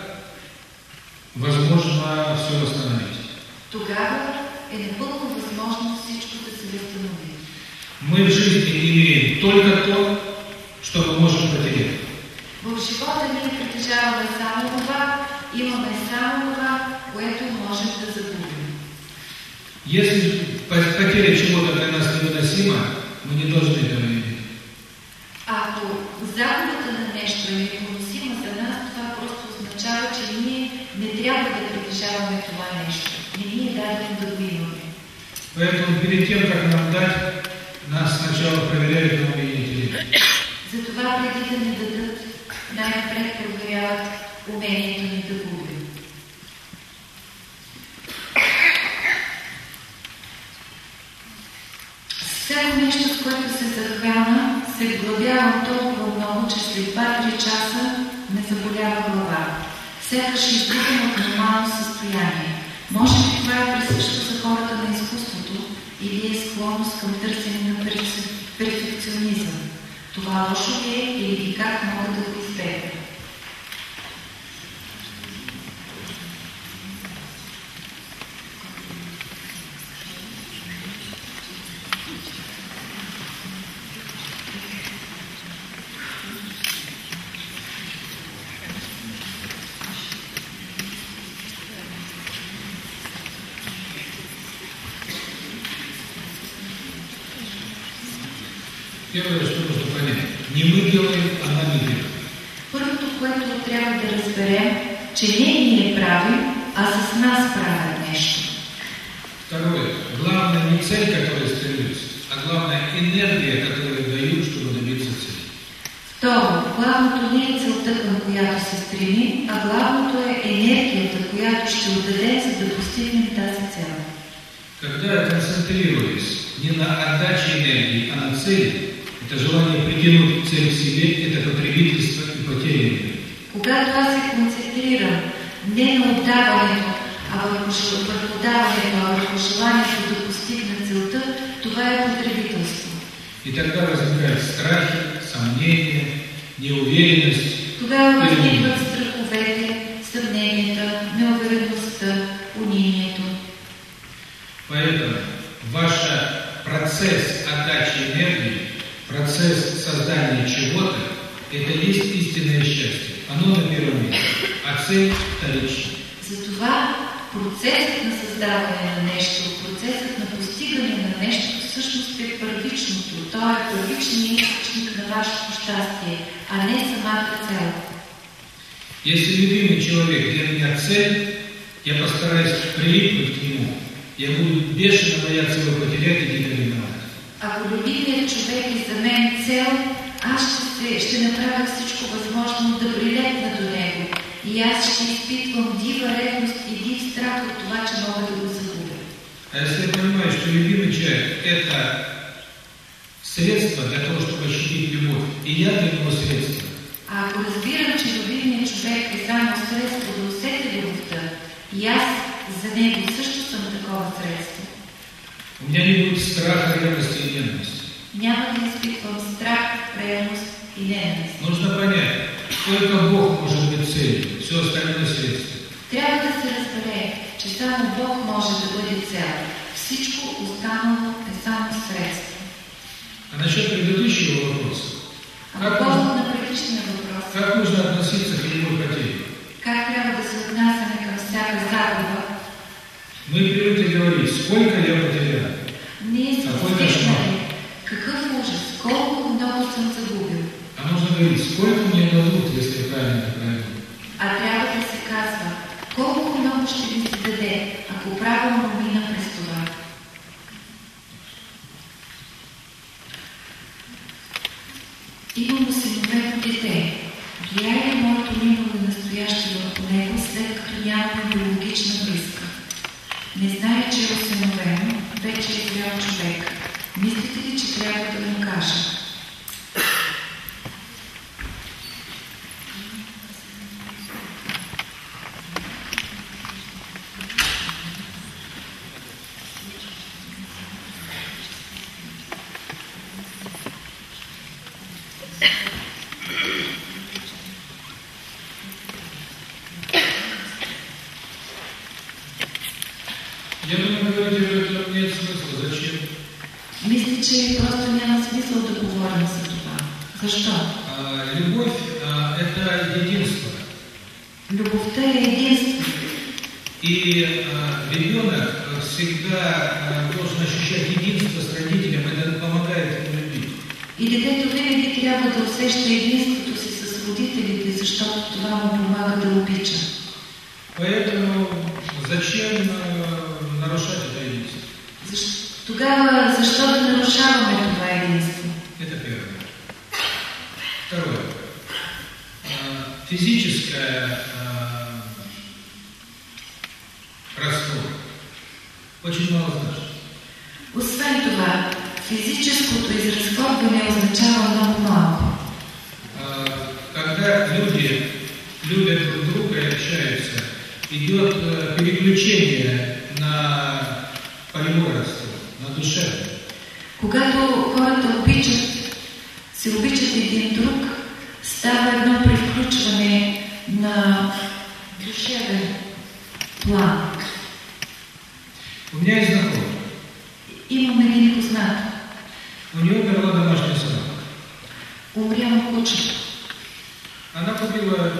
возможно все восстановить. тогава е напълно възможно всичко да се възстанови. Мы в жизни имеем только то, что мы можем потерять. В живота ние притежаваме само това, имаме само това, което можем да загубим. Если по- потеря чего-то для нас невыносима, мы не должны этого иметь. Ако загубата на нещо е непоносима за нас, означава, че ние не трябва да притежаваме това нещо. Не ни е дадено да го имаме. Поэтому перед тем, как нам дать, нас сначала проверяют на умение. Затова преди да ни дадат, най-напред проверяват умението ни да губим. Всяко нещо, с което се захрана, се вгладява толкова много, че след 2-3 часа не заболява глава. Сякаш изгубен от нормално състояние. Може би това е присъщо за хората на изкуството или е склонност към търсене на перфе- перфекционизъм. Това лошо ли е или как могат да го Первое, что нужно понять. Не мы делаем, а нами делают. Първото, което трябва да разберем, че не ние правим, а с нас правят нещо. Второе. Главное не цель, которой стремимся, а главное энергия, которую дают, чтобы добиться цели. Второ, главното не е целта, към която се стремим, а главното е енергията, която ще отдадем, за да постигнем тази цел. Когда я концентрируюсь не на отдаче энергии, а на цели, это желание притянуть цель к себе, это потребительство. Когато аз се концентрирам не на отдаването, а върху, жел- върху даването, а върху желанието да постигна целта, това е потребителство. И тогда возникают страхи, сомнения, неуверенность, Тогава възникват страховете, съмненията, неувереността, унинието. Поэтому ваш процесс отдачи энергии, процесс создания чего-то, это есть истинное счастье. Оно на первом месте, а цель вторична. Затова процесът на създаване на нещо, процесът на постигане на нещо всъщност е първичното. То е първичният източник на вашето щастие, а не самата цел. Если любимый человек для меня цель, я постараюсь прилипнуть к нему. Я буду бешено бояться его потерять и ревновать. Ако любимият човек е за мен цел, аз ще, се, ще направя всичко възможно да прилепна до него. И аз ще изпитвам дива ревност и див страх от това, че мога да го загубя. А если я понимаю, что любимый человек – это средство для того, чтобы ощутить любовь, и я для него средство, А ако разбирам, че любимият човек е само средство да усети любовта, и аз за него също съм такова средство, у меня не будет страха, ревности и ненависти. няма да изпитвам страх, ревност и ненавист. Нужно понять, только Бог может целью, все остальное средство. Трябва да се разбере, че само Бог може да бъде цел. Всичко останало е само средство. А насчет предыдущего вопроса, А как нужно, на предишния въпрос, как нужно относиться к его потере? как трябва да се отнасяме към всяка загуба, Мы привыкли говорить, сколько я потерял. сме Какой свикнали. Какъв ужас, колко много съм загубил. А нужно говорить, сколько мне дадут, если правильно. А трябва да се казва, колко много ще ви се даде, ако правилно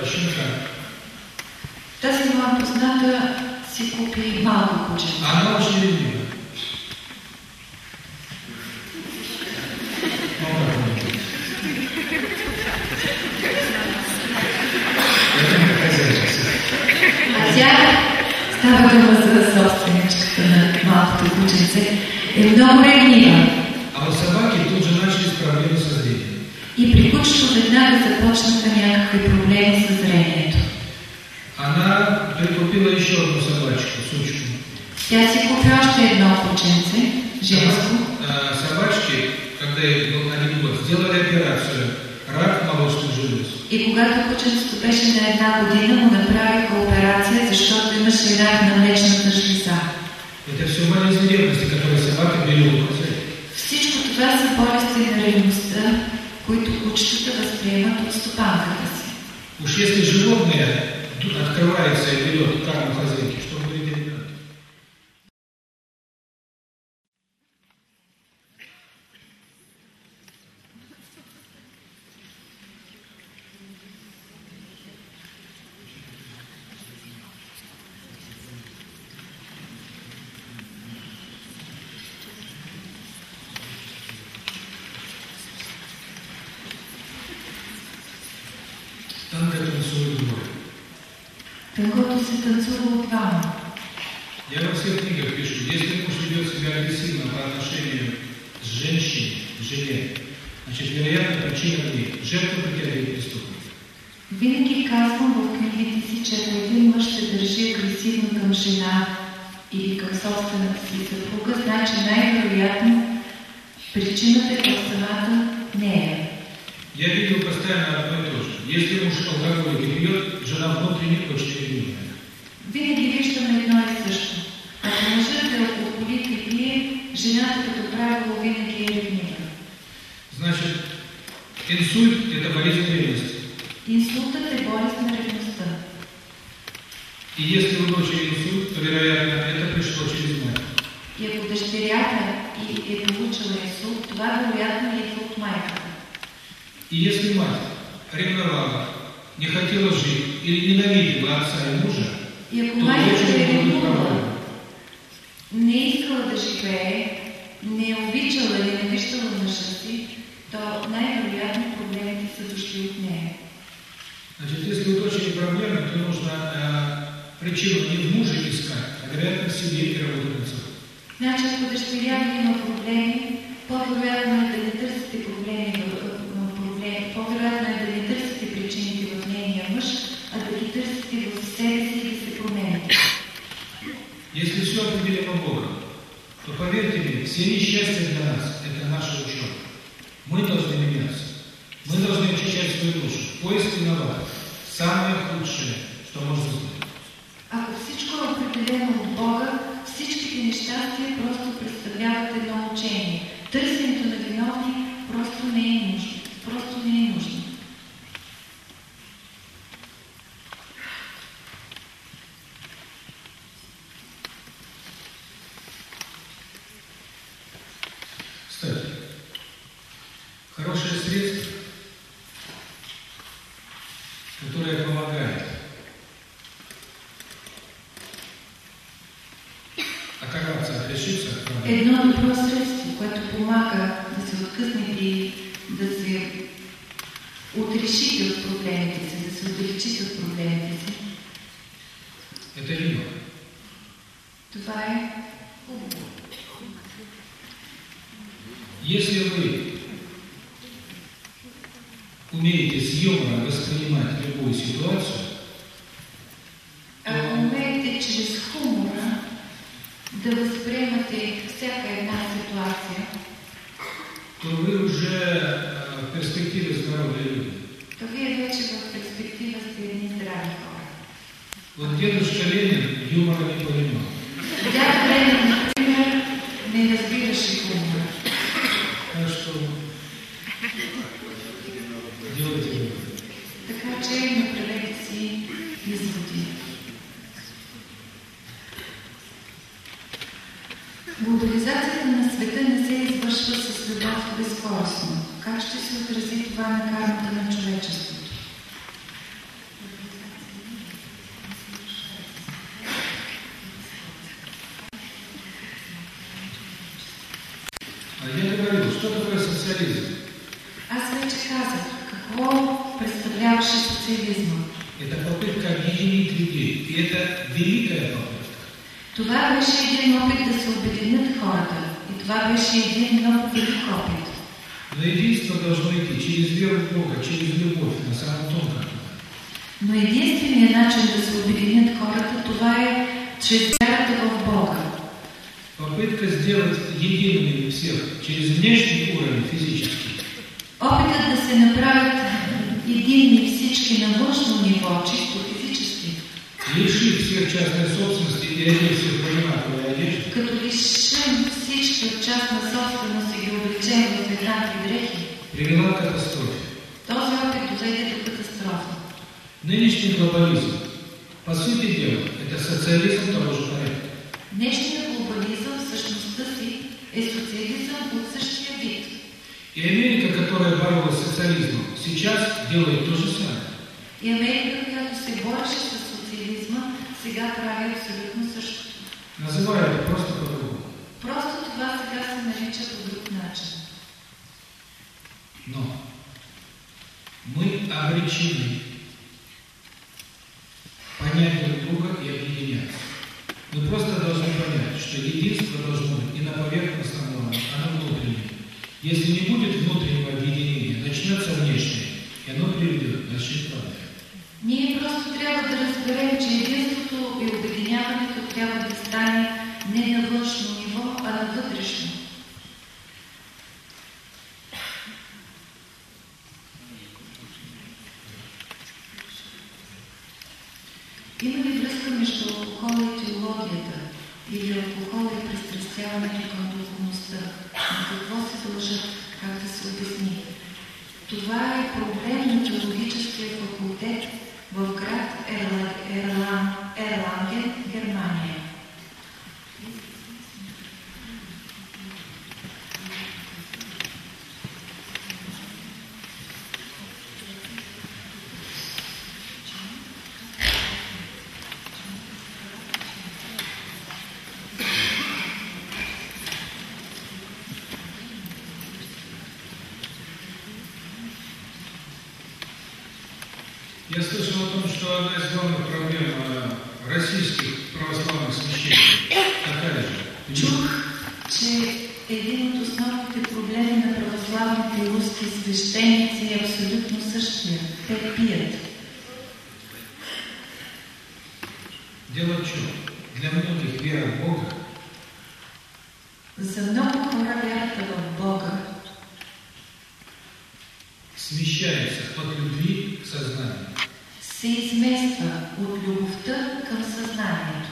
Сашинка. Тази моя позната си купи малко куче. А много ще видим. Става дума за собственичката на малкото кученце. Е много ревнива. веднага започнаха някакви проблеми с зрението. Она прикупила еще одну собачко, сучко. Тя си купи още едно кученце, женско. Собачки, когда они год, сделали операцию, рак молочной желез. И когато кученцето беше на една година, му направиха операция, защото имаше рак на млечната жлеза. Это все болезни ревности, которые собака берет у. Всичко това са болести на ревности. Уж если животное тут открывается и берет карму хозяйки, Если вы умеете с юмором воспринимать любую ситуацию, Ако умеете через хумора да възприемате всяка една ситуация, то вы уже э, в перспективе здоровья люди. То вие вече в перспектива сте едни здрави хора. Вот дедушка Ленин юмора не понимал. Let's go. се измества от любовта към съзнанието.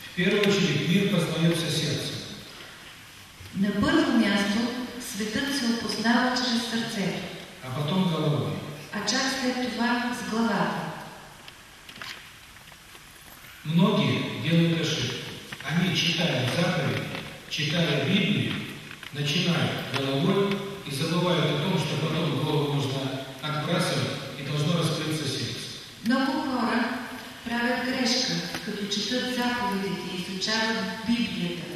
В първо очередь мир познается сердцем. На първо място светът се опознава чрез сърцето. А потом головой. А чак след това с главата. Многие делают ошибку. Они читают заповеди, читая Библию, начинают головой и забывают о том, что потом голову нужно отбрасывать и должно раскрыть четат заповедите, изучават Библията.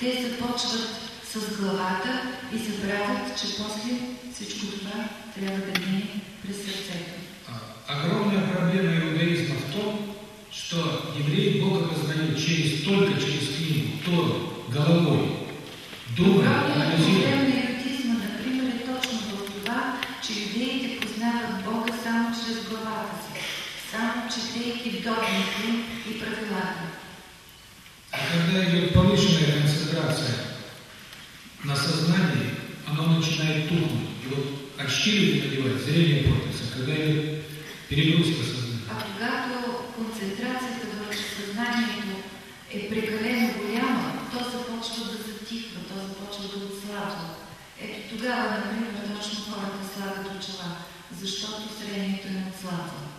Те започват с главата и забравят, че после всичко това трябва да мине през сърцето. Огромная проблема иудаизма в том, что евреи Бога познают через только через книгу, Тору, головой, думой, е анализируя. Например, е точно в това, че евреите познават Бога само чрез главата само четейки догмите и правилата. А когда идет повышенная концентрация на сознании, оно начинает тухнуть. И вот очки надевать, зрение портится, когда идет перегрузка сознания. А когато концентрацията върху съзнанието е прекалено голяма, то започва да затихва, то започва да отслабва. Ето тогава, например, точно хората слагат очила, защото зрението е отслабва.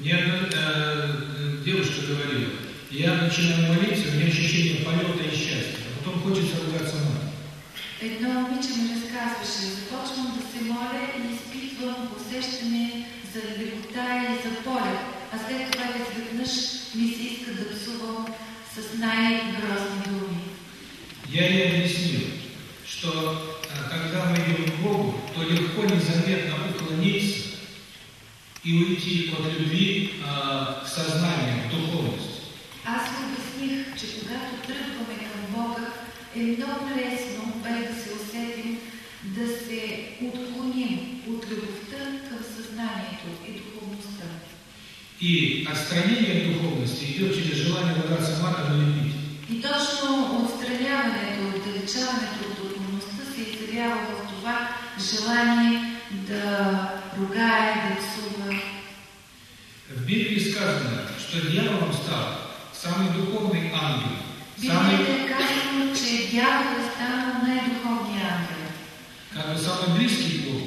Мне одна э, девушка говорила, я начинаю молиться, у меня ощущение полета и счастья, а потом хочется ругаться матом. Едно момиче ми разказваше, започвам да се моля и изпитвам усещане за лекота и за полет, а след това изведнъж ми се иска да псувам с най-грозни думи. Я ей объяснил, что а, когда мы идем к Богу, то легко незаметно уклониться и уйти от любви а, к сознанию, к духовности. Аз обясних, че когато тръгваме към Бога, е много лесно, без да се усетим, да се отклоним от любовта към съзнанието и духовността. И отстранение от духовности идет через желание ругаться матом или пить. И точно отстраняването, отдалечаването от духовността се изявява в това желание да ругае, да псува. В Библии сказано, что дьяволом стал самый духовный ангел, самый, дявол е станал най-духовният ангел. как бы самый близкий к Богу.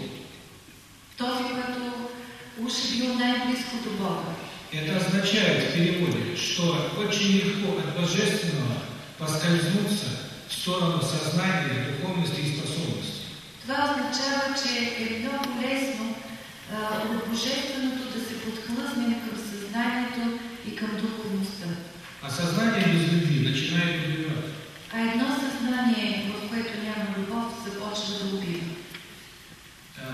Този, който уж е бил най-близко до Бога. Это означает в переводе, что очень легко от божественного поскользнуться в сторону сознания, духовности и способности. Това означава, че е много лесно от Божественото да се подхлъзнем към съзнанието и към духовността. А сознание без любви начинает убивать. А едно съзнание, в което няма любов, започва да убива.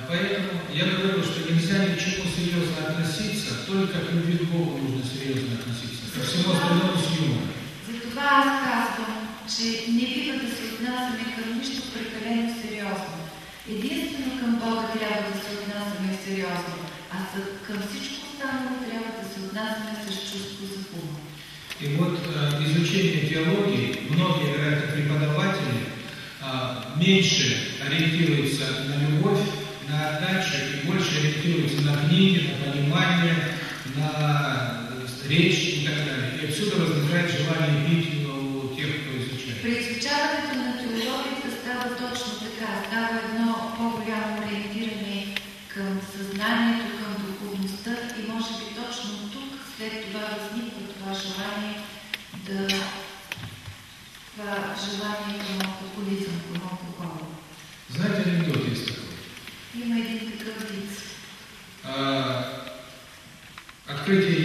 Поэтому я говорю, что нельзя ни к чему серьезно относиться, только к любви к Богу нужно серьезно относиться. Ко всему остальному с юмором. Затова аз казвам, че не бива да се отнасяме към нищо прекалено сериозно. Единствено към Бога трябва да се отнасяме сериозно, а към всичко останало трябва да се отнасяме с чувство за хумор. И вот э, изучение теологии, многие, вероятно, преподаватели а, меньше ориентируются на любовь, на отдачу и больше ориентируются на книги, на понимание, на э, речь и так далее. И отсюда возникает желание бить у тех, кто изучает. При изучаването на теологията става точно така. Става да това желание към алкохолизъм, към алкохол. Знаете, анекдот есть такой. Има един такъв вид. А, открытие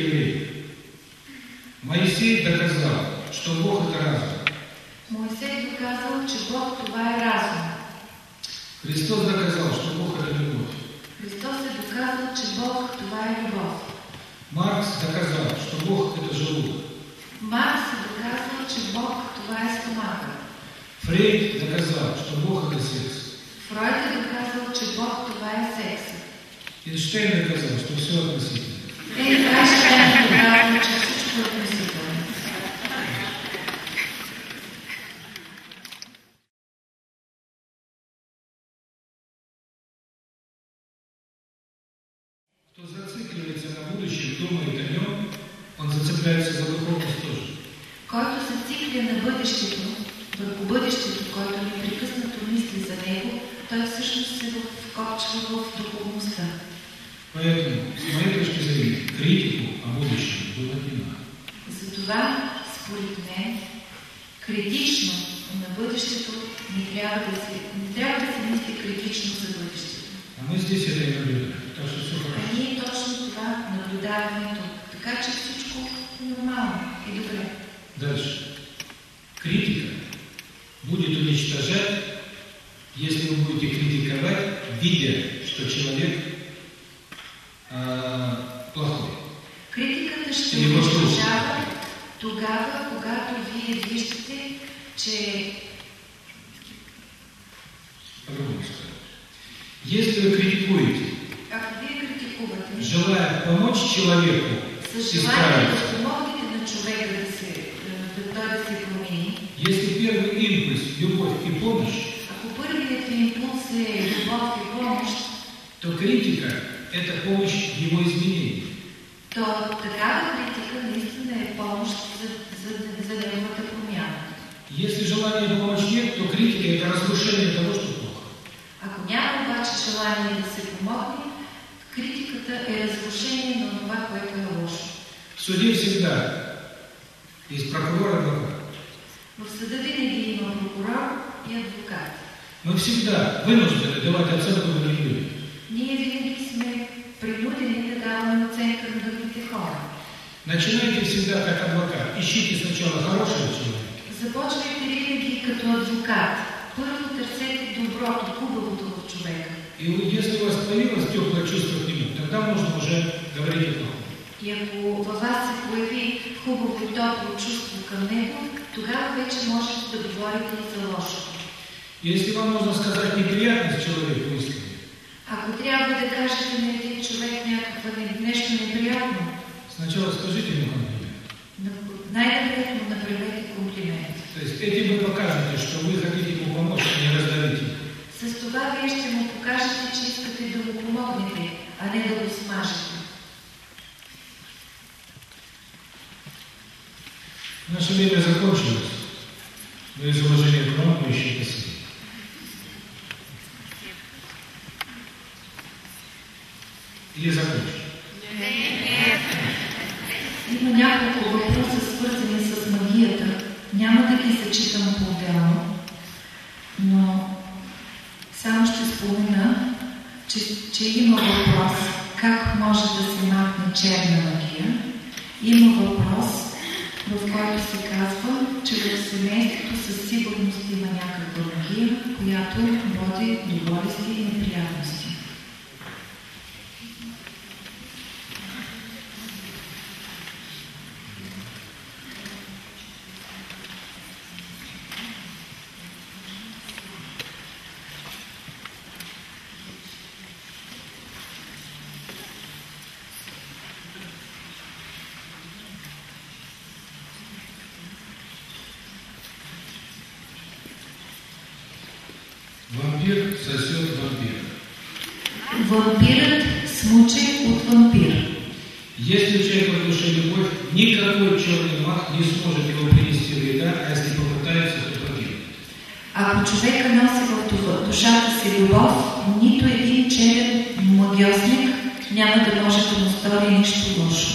Вампирът смучи от вампир. Если у человека в душе любовь, никакой черный маг не сможет его принести вреда, а если попытается, то погибнет. Ако човека носи в душата си любов, нито един черен магиосник няма да може да му стори нищо лошо.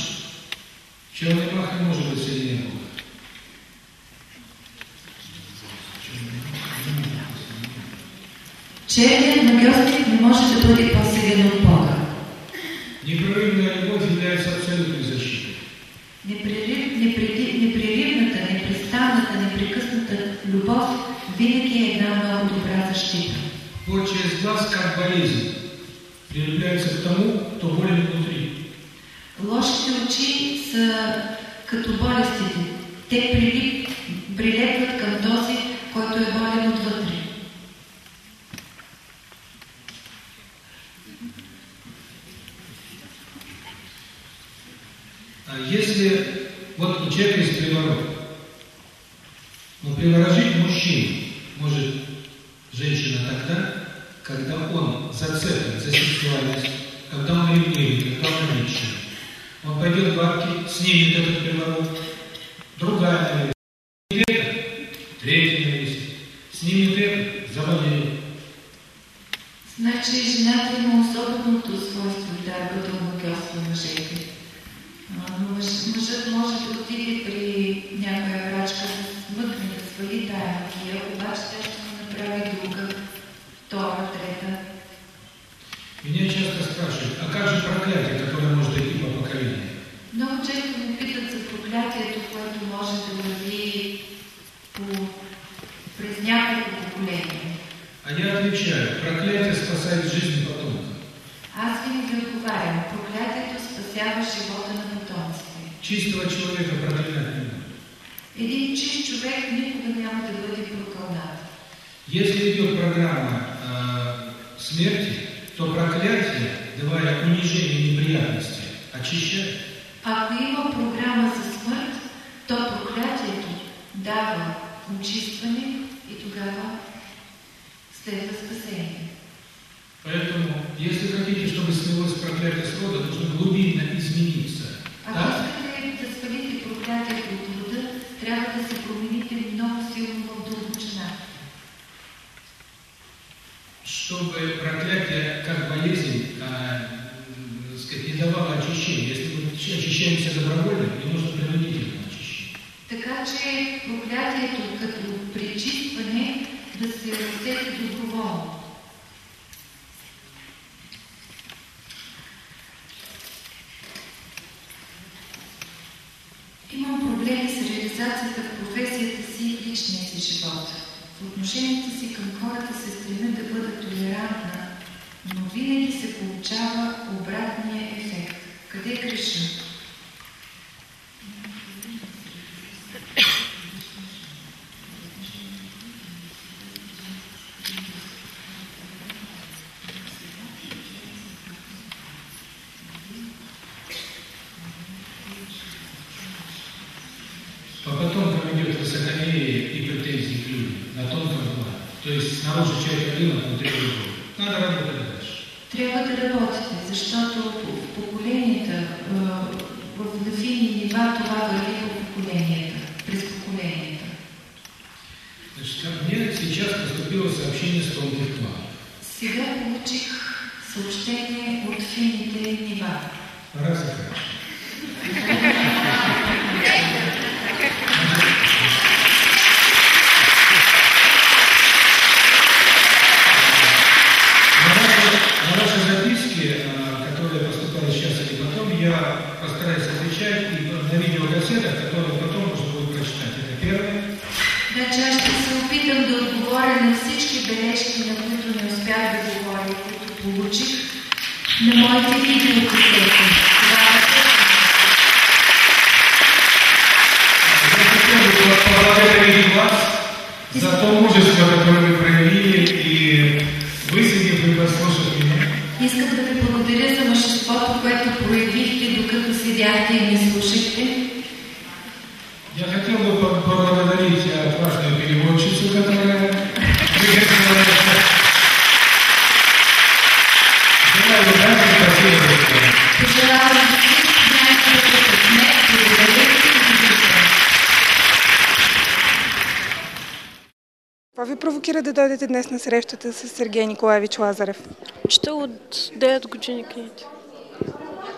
Днес на срещата с Сергей Николаевич Лазарев? Чета от 9 години книгите.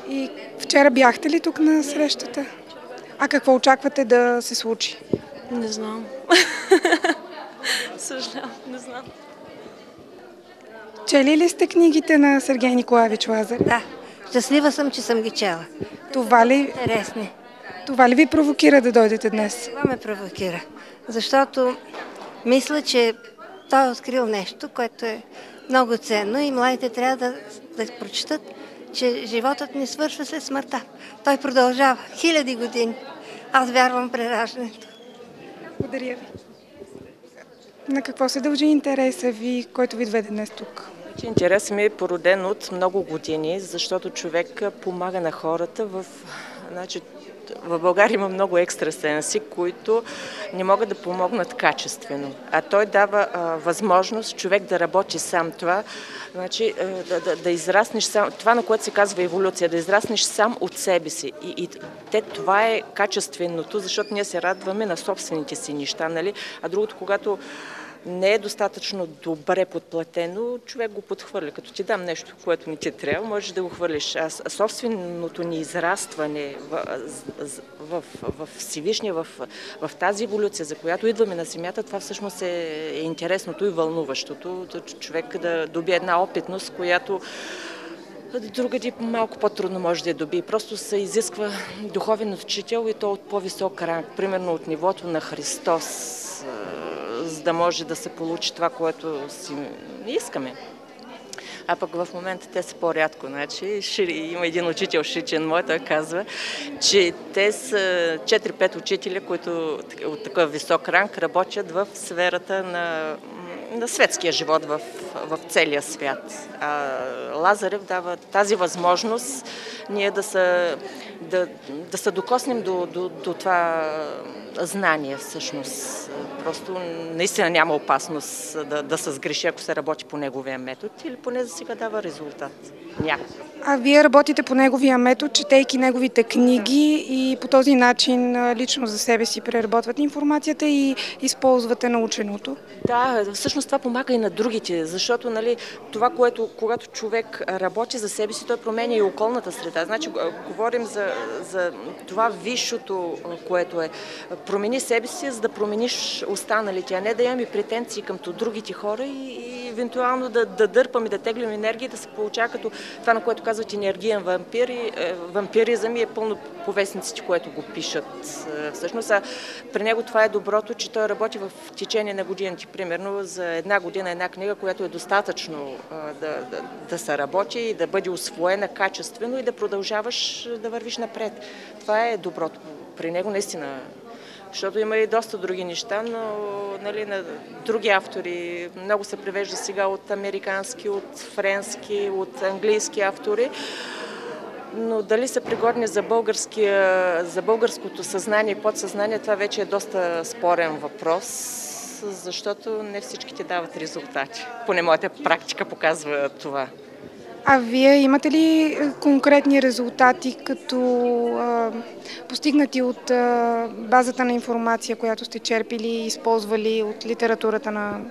И вчера бяхте ли тук на срещата? А какво очаквате да се случи? Не знам. Съжалявам, не знам. Чели ли сте книгите на Сергей Николаевич Лазарев? Да, щастлива съм, че съм ги чела. Това ли, Интересни. това ли ви провокира да дойдете днес? Това ме провокира, защото мисля, че той е открил нещо, което е много ценно и младите трябва да, да прочитат, че животът не свършва след смъртта. Той продължава хиляди години. Аз вярвам прераждането. Благодаря ви. На какво се дължи интереса ви, който ви доведе днес тук? Че интерес ми е породен от много години, защото човек помага на хората в... Значи, в България има много екстрасенси, които не могат да помогнат качествено. А той дава а, възможност човек да работи сам това, значи, а, да, да, да израснеш сам, това на което се казва еволюция, да израснеш сам от себе си. И, и те, това е качественото, защото ние се радваме на собствените си неща, нали? А другото, когато не е достатъчно добре подплатено, човек го подхвърля. Като ти дам нещо, което не ти трябва, можеш да го хвърлиш. А собственото ни израстване в, в, в, в Всевишния, в, в тази еволюция, за която идваме на Земята, това всъщност е, е интересното и вълнуващото. Човек да добие една опитност, която другади малко по-трудно може да я добие. Просто се изисква духовен учител и то от по-висок ранг, примерно от нивото на Христос, за да може да се получи това, което си искаме. а пък в момента те са по-рядко. Значи, има един учител, Шичен мой, той казва, че те са 4-5 учители, които от такъв висок ранг работят в сферата на на светския живот в, в целия свят. А Лазарев дава тази възможност ние да се, да, да се докоснем до, до, до това знание всъщност. Просто наистина няма опасност да, да се сгреши, ако се работи по неговия метод или поне за сега дава резултат. Някакъв. А вие работите по неговия метод, четейки неговите книги и по този начин лично за себе си преработвате информацията и използвате наученото? Да, всъщност това помага и на другите, защото нали, това, което когато човек работи за себе си, той променя и околната среда. Значи, говорим за, за това висшото, което е. Промени себе си, за да промениш останалите, а не да имаме претенции към другите хора и, и евентуално да, да дърпам и да теглим енергия, да се получава като това, на което казват енергиен вампир и е, вампиризъм и е пълно повестниците, което го пишат. Е, всъщност, а при него това е доброто, че той работи в течение на годините. Примерно за една година една книга, която е достатъчно е, да, да, да се работи и да бъде освоена качествено и да продължаваш да вървиш напред. Това е доброто. При него наистина защото има и доста други неща, но нали, на други автори много се превежда сега от американски, от френски, от английски автори. Но дали са пригодни за, за българското съзнание и подсъзнание, това вече е доста спорен въпрос защото не всички дават резултати. Поне моята практика показва това. А вие имате ли е, конкретни резултати, като а, постигнати от а, базата на информация, която сте черпили и използвали от литературата на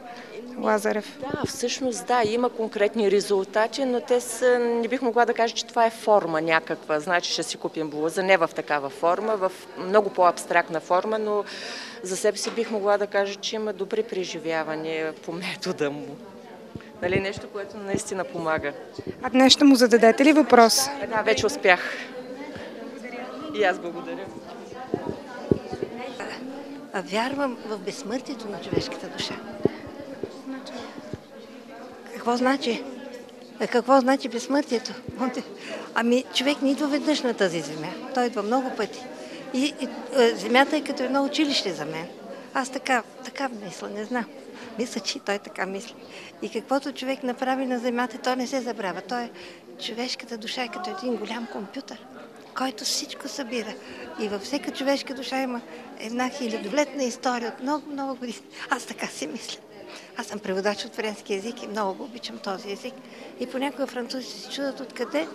Лазарев? Да, всъщност да, има конкретни резултати, но те са, не бих могла да кажа, че това е форма някаква. Значи ще си купим блуза, не в такава форма, в много по-абстрактна форма, но за себе си бих могла да кажа, че има добри преживявания по метода му. Нали, нещо, което наистина помага. А днес ще му зададете ли въпрос? Да, вече успях. И аз благодаря. А вярвам в безсмъртието на човешката душа. Какво значи? А какво значи безсмъртието? Ами, човек не идва веднъж на тази земя. Той идва много пъти. И, и е, земята е като едно училище за мен. Аз така, така мисля, не знам. Мисля, че той така мисли. И каквото човек направи на земята, той не се забравя. Той е човешката душа е като един голям компютър, който всичко събира. И във всяка човешка душа има една хилядолетна история от много, много години. Аз така си мисля. Аз съм преводач от френски язик и много обичам този език. И понякога французите се чудат откъде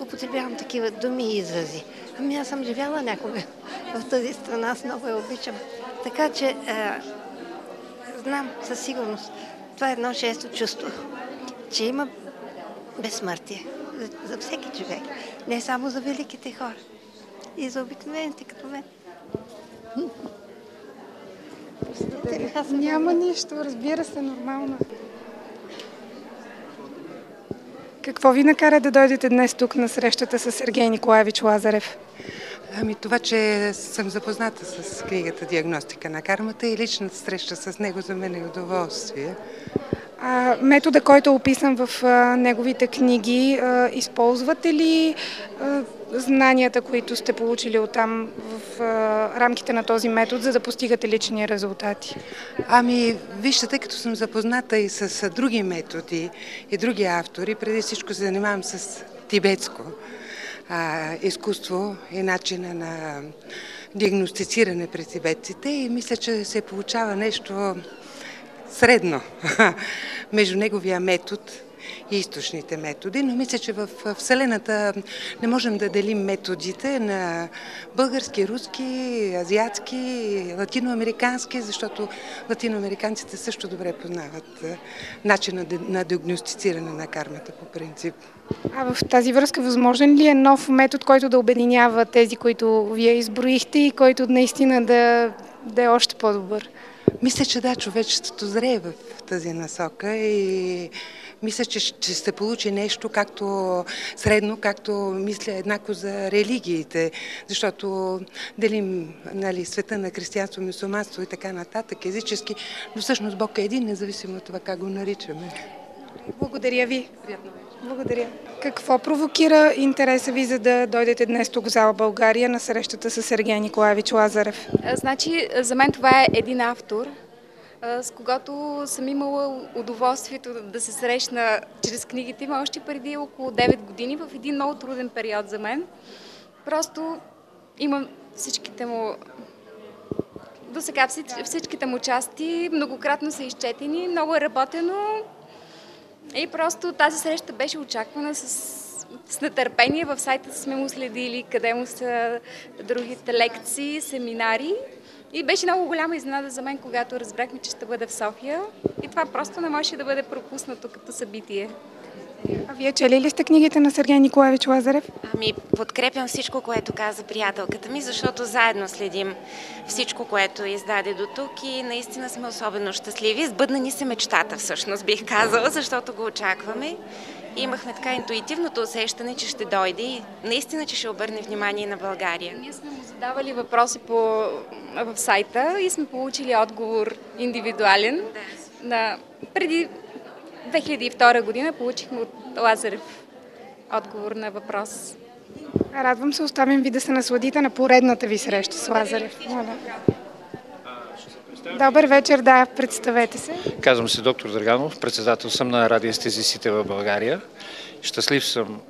употребявам такива думи и изрази. Ами аз съм живяла някога в тази страна, аз много я обичам. Така че знам със сигурност. Това е едно шесто чувство, че има безсмъртие за, за всеки човек. Не само за великите хора. И за обикновените като мен. Няма нищо, разбира се, нормално. Какво ви накара да дойдете днес тук на срещата с Сергей Николаевич Лазарев? Ами това, че съм запозната с книгата Диагностика на кармата и личната среща с него за мен е удоволствие. А, метода, който е описан в а, неговите книги, а, използвате ли а, знанията, които сте получили оттам в а, рамките на този метод, за да постигате лични резултати? Ами, вижте, тъй като съм запозната и с други методи и други автори, преди всичко се занимавам с тибетско а, изкуство и начина на диагностициране при тибетците и мисля, че се получава нещо средно между неговия метод и източните методи, но мисля, че в Вселената не можем да делим методите на български, руски, азиатски, латиноамерикански, защото латиноамериканците също добре познават начина на диагностициране на кармата по принцип. А в тази връзка възможен ли е нов метод, който да обединява тези, които вие изброихте и който наистина да, да е още по-добър? Мисля, че да, човечеството зрее в тази насока и мисля, че ще се получи нещо както средно, както мисля еднакво за религиите, защото делим нали, света на християнство, мусулманство и така нататък, езически, но всъщност Бог е един, независимо от това как го наричаме. Благодаря ви. Благодаря. Какво провокира интереса ви за да дойдете днес тук в зала България на срещата с Сергей Николаевич Лазарев? А, Значи, за мен това е един автор, а, с когото съм имала удоволствието да се срещна чрез книгите му още преди около 9 години в един много труден период за мен. Просто имам всичките му до сега всичките му части многократно са изчетени, много е работено и просто тази среща беше очаквана с, с нетърпение. В сайта сме му следили къде му са другите лекции, семинари. И беше много голяма изненада за мен, когато разбрахме, че ще бъде в София. И това просто не можеше да бъде пропуснато като събитие. А вие чели ли сте книгите на Сергей Николаевич Лазарев? Ами, подкрепям всичко, което каза приятелката ми, защото заедно следим всичко, което издаде до тук и наистина сме особено щастливи. Сбъдна ни се мечтата, всъщност, бих казала, защото го очакваме. И имахме така интуитивното усещане, че ще дойде и наистина, че ще обърне внимание на България. Ние сме му задавали въпроси по, в сайта и сме получили отговор индивидуален. На, преди 2002 година получихме от Лазарев отговор на въпрос. Радвам се, оставим ви да се насладите на поредната ви среща с Лазарев. Моля. Добър вечер, да, представете се. Казвам се доктор Драганов, председател съм на радиестезисите в България. Щастлив съм,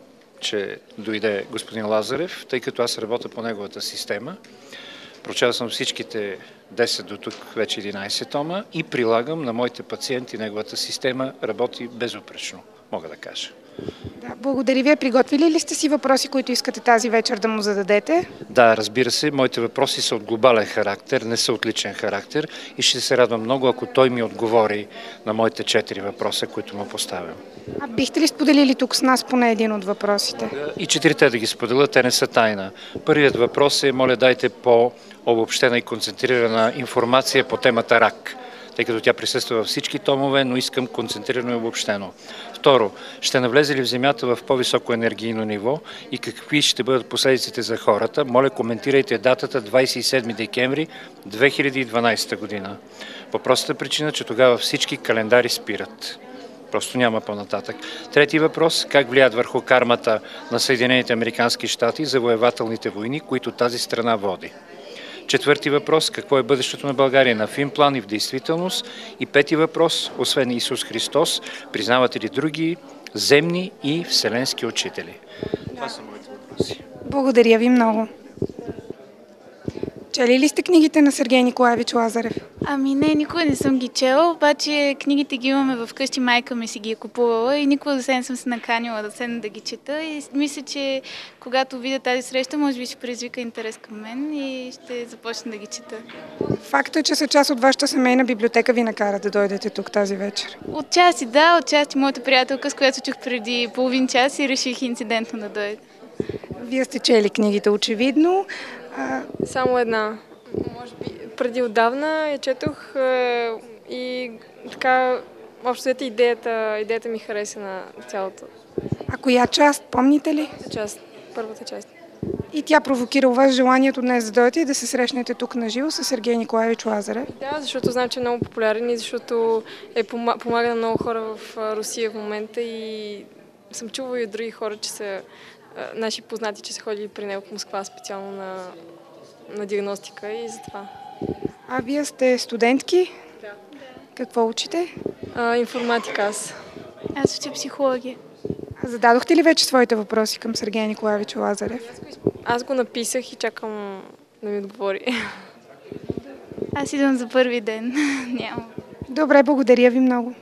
че дойде господин Лазарев, тъй като аз работя по неговата система. Прочел съм всичките 10 до тук вече 11 тома и прилагам на моите пациенти неговата система. Работи безупречно, мога да кажа. Да, благодаря ви. Приготвили ли сте си въпроси, които искате тази вечер да му зададете? Да, разбира се, моите въпроси са от глобален характер, не са от личен характер и ще се радвам много, ако той ми отговори на моите четири въпроса, които му поставям. А бихте ли споделили тук с нас поне един от въпросите? И четирите да ги споделя, те не са тайна. Първият въпрос е, моля дайте по-обобщена и концентрирана информация по темата рак тъй като тя присъства във всички томове, но искам концентрирано и обобщено. Второ, ще навлезе ли в Земята в по-високо енергийно ниво и какви ще бъдат последиците за хората? Моля, коментирайте датата 27 декември 2012 година. По простата причина, че тогава всички календари спират. Просто няма по-нататък. Трети въпрос. Как влияят върху кармата на Съединените Американски щати за воевателните войни, които тази страна води? Четвърти въпрос, какво е бъдещето на България на фин план и в действителност? И пети въпрос, освен Исус Христос, признавате ли други земни и вселенски учители? Това са моите въпроси. Благодаря ви много. Чели ли сте книгите на Сергей Николаевич Лазарев? Ами не, никога не съм ги чела, обаче книгите ги имаме в къщи, майка ми си ги е купувала и никога до сега не съм се наканила да седна да ги чета и мисля, че когато видя тази среща, може би ще предизвика интерес към мен и ще започна да ги чета. Факт е, че са част от вашата семейна библиотека ви накара да дойдете тук тази вечер. Отчасти да, отчасти моята приятелка, с която чух преди половин час и реших инцидентно да дойда. Вие сте чели книгите, очевидно. А... Само една. Може би преди отдавна я четох е, и така, общо взето идеята, идеята ми хареса на цялото. А коя част, помните ли? Част, първата част. И тя провокира у вас желанието днес да дойдете и да се срещнете тук на живо с Сергей Николаевич Лазарев? Да, защото знам, че е много популярен и защото е помага на много хора в Русия в момента и съм чувала и от други хора, че са наши познати, че са ходили при него в Москва специално на, на диагностика и затова. А вие сте студентки? Да. Какво учите? А, информатика аз. Аз уча психология. Зададохте ли вече своите въпроси към Сергей Николаевич Лазарев? Аз го написах и чакам да ми отговори. Аз идвам за първи ден. Няма. Добре, благодаря ви много.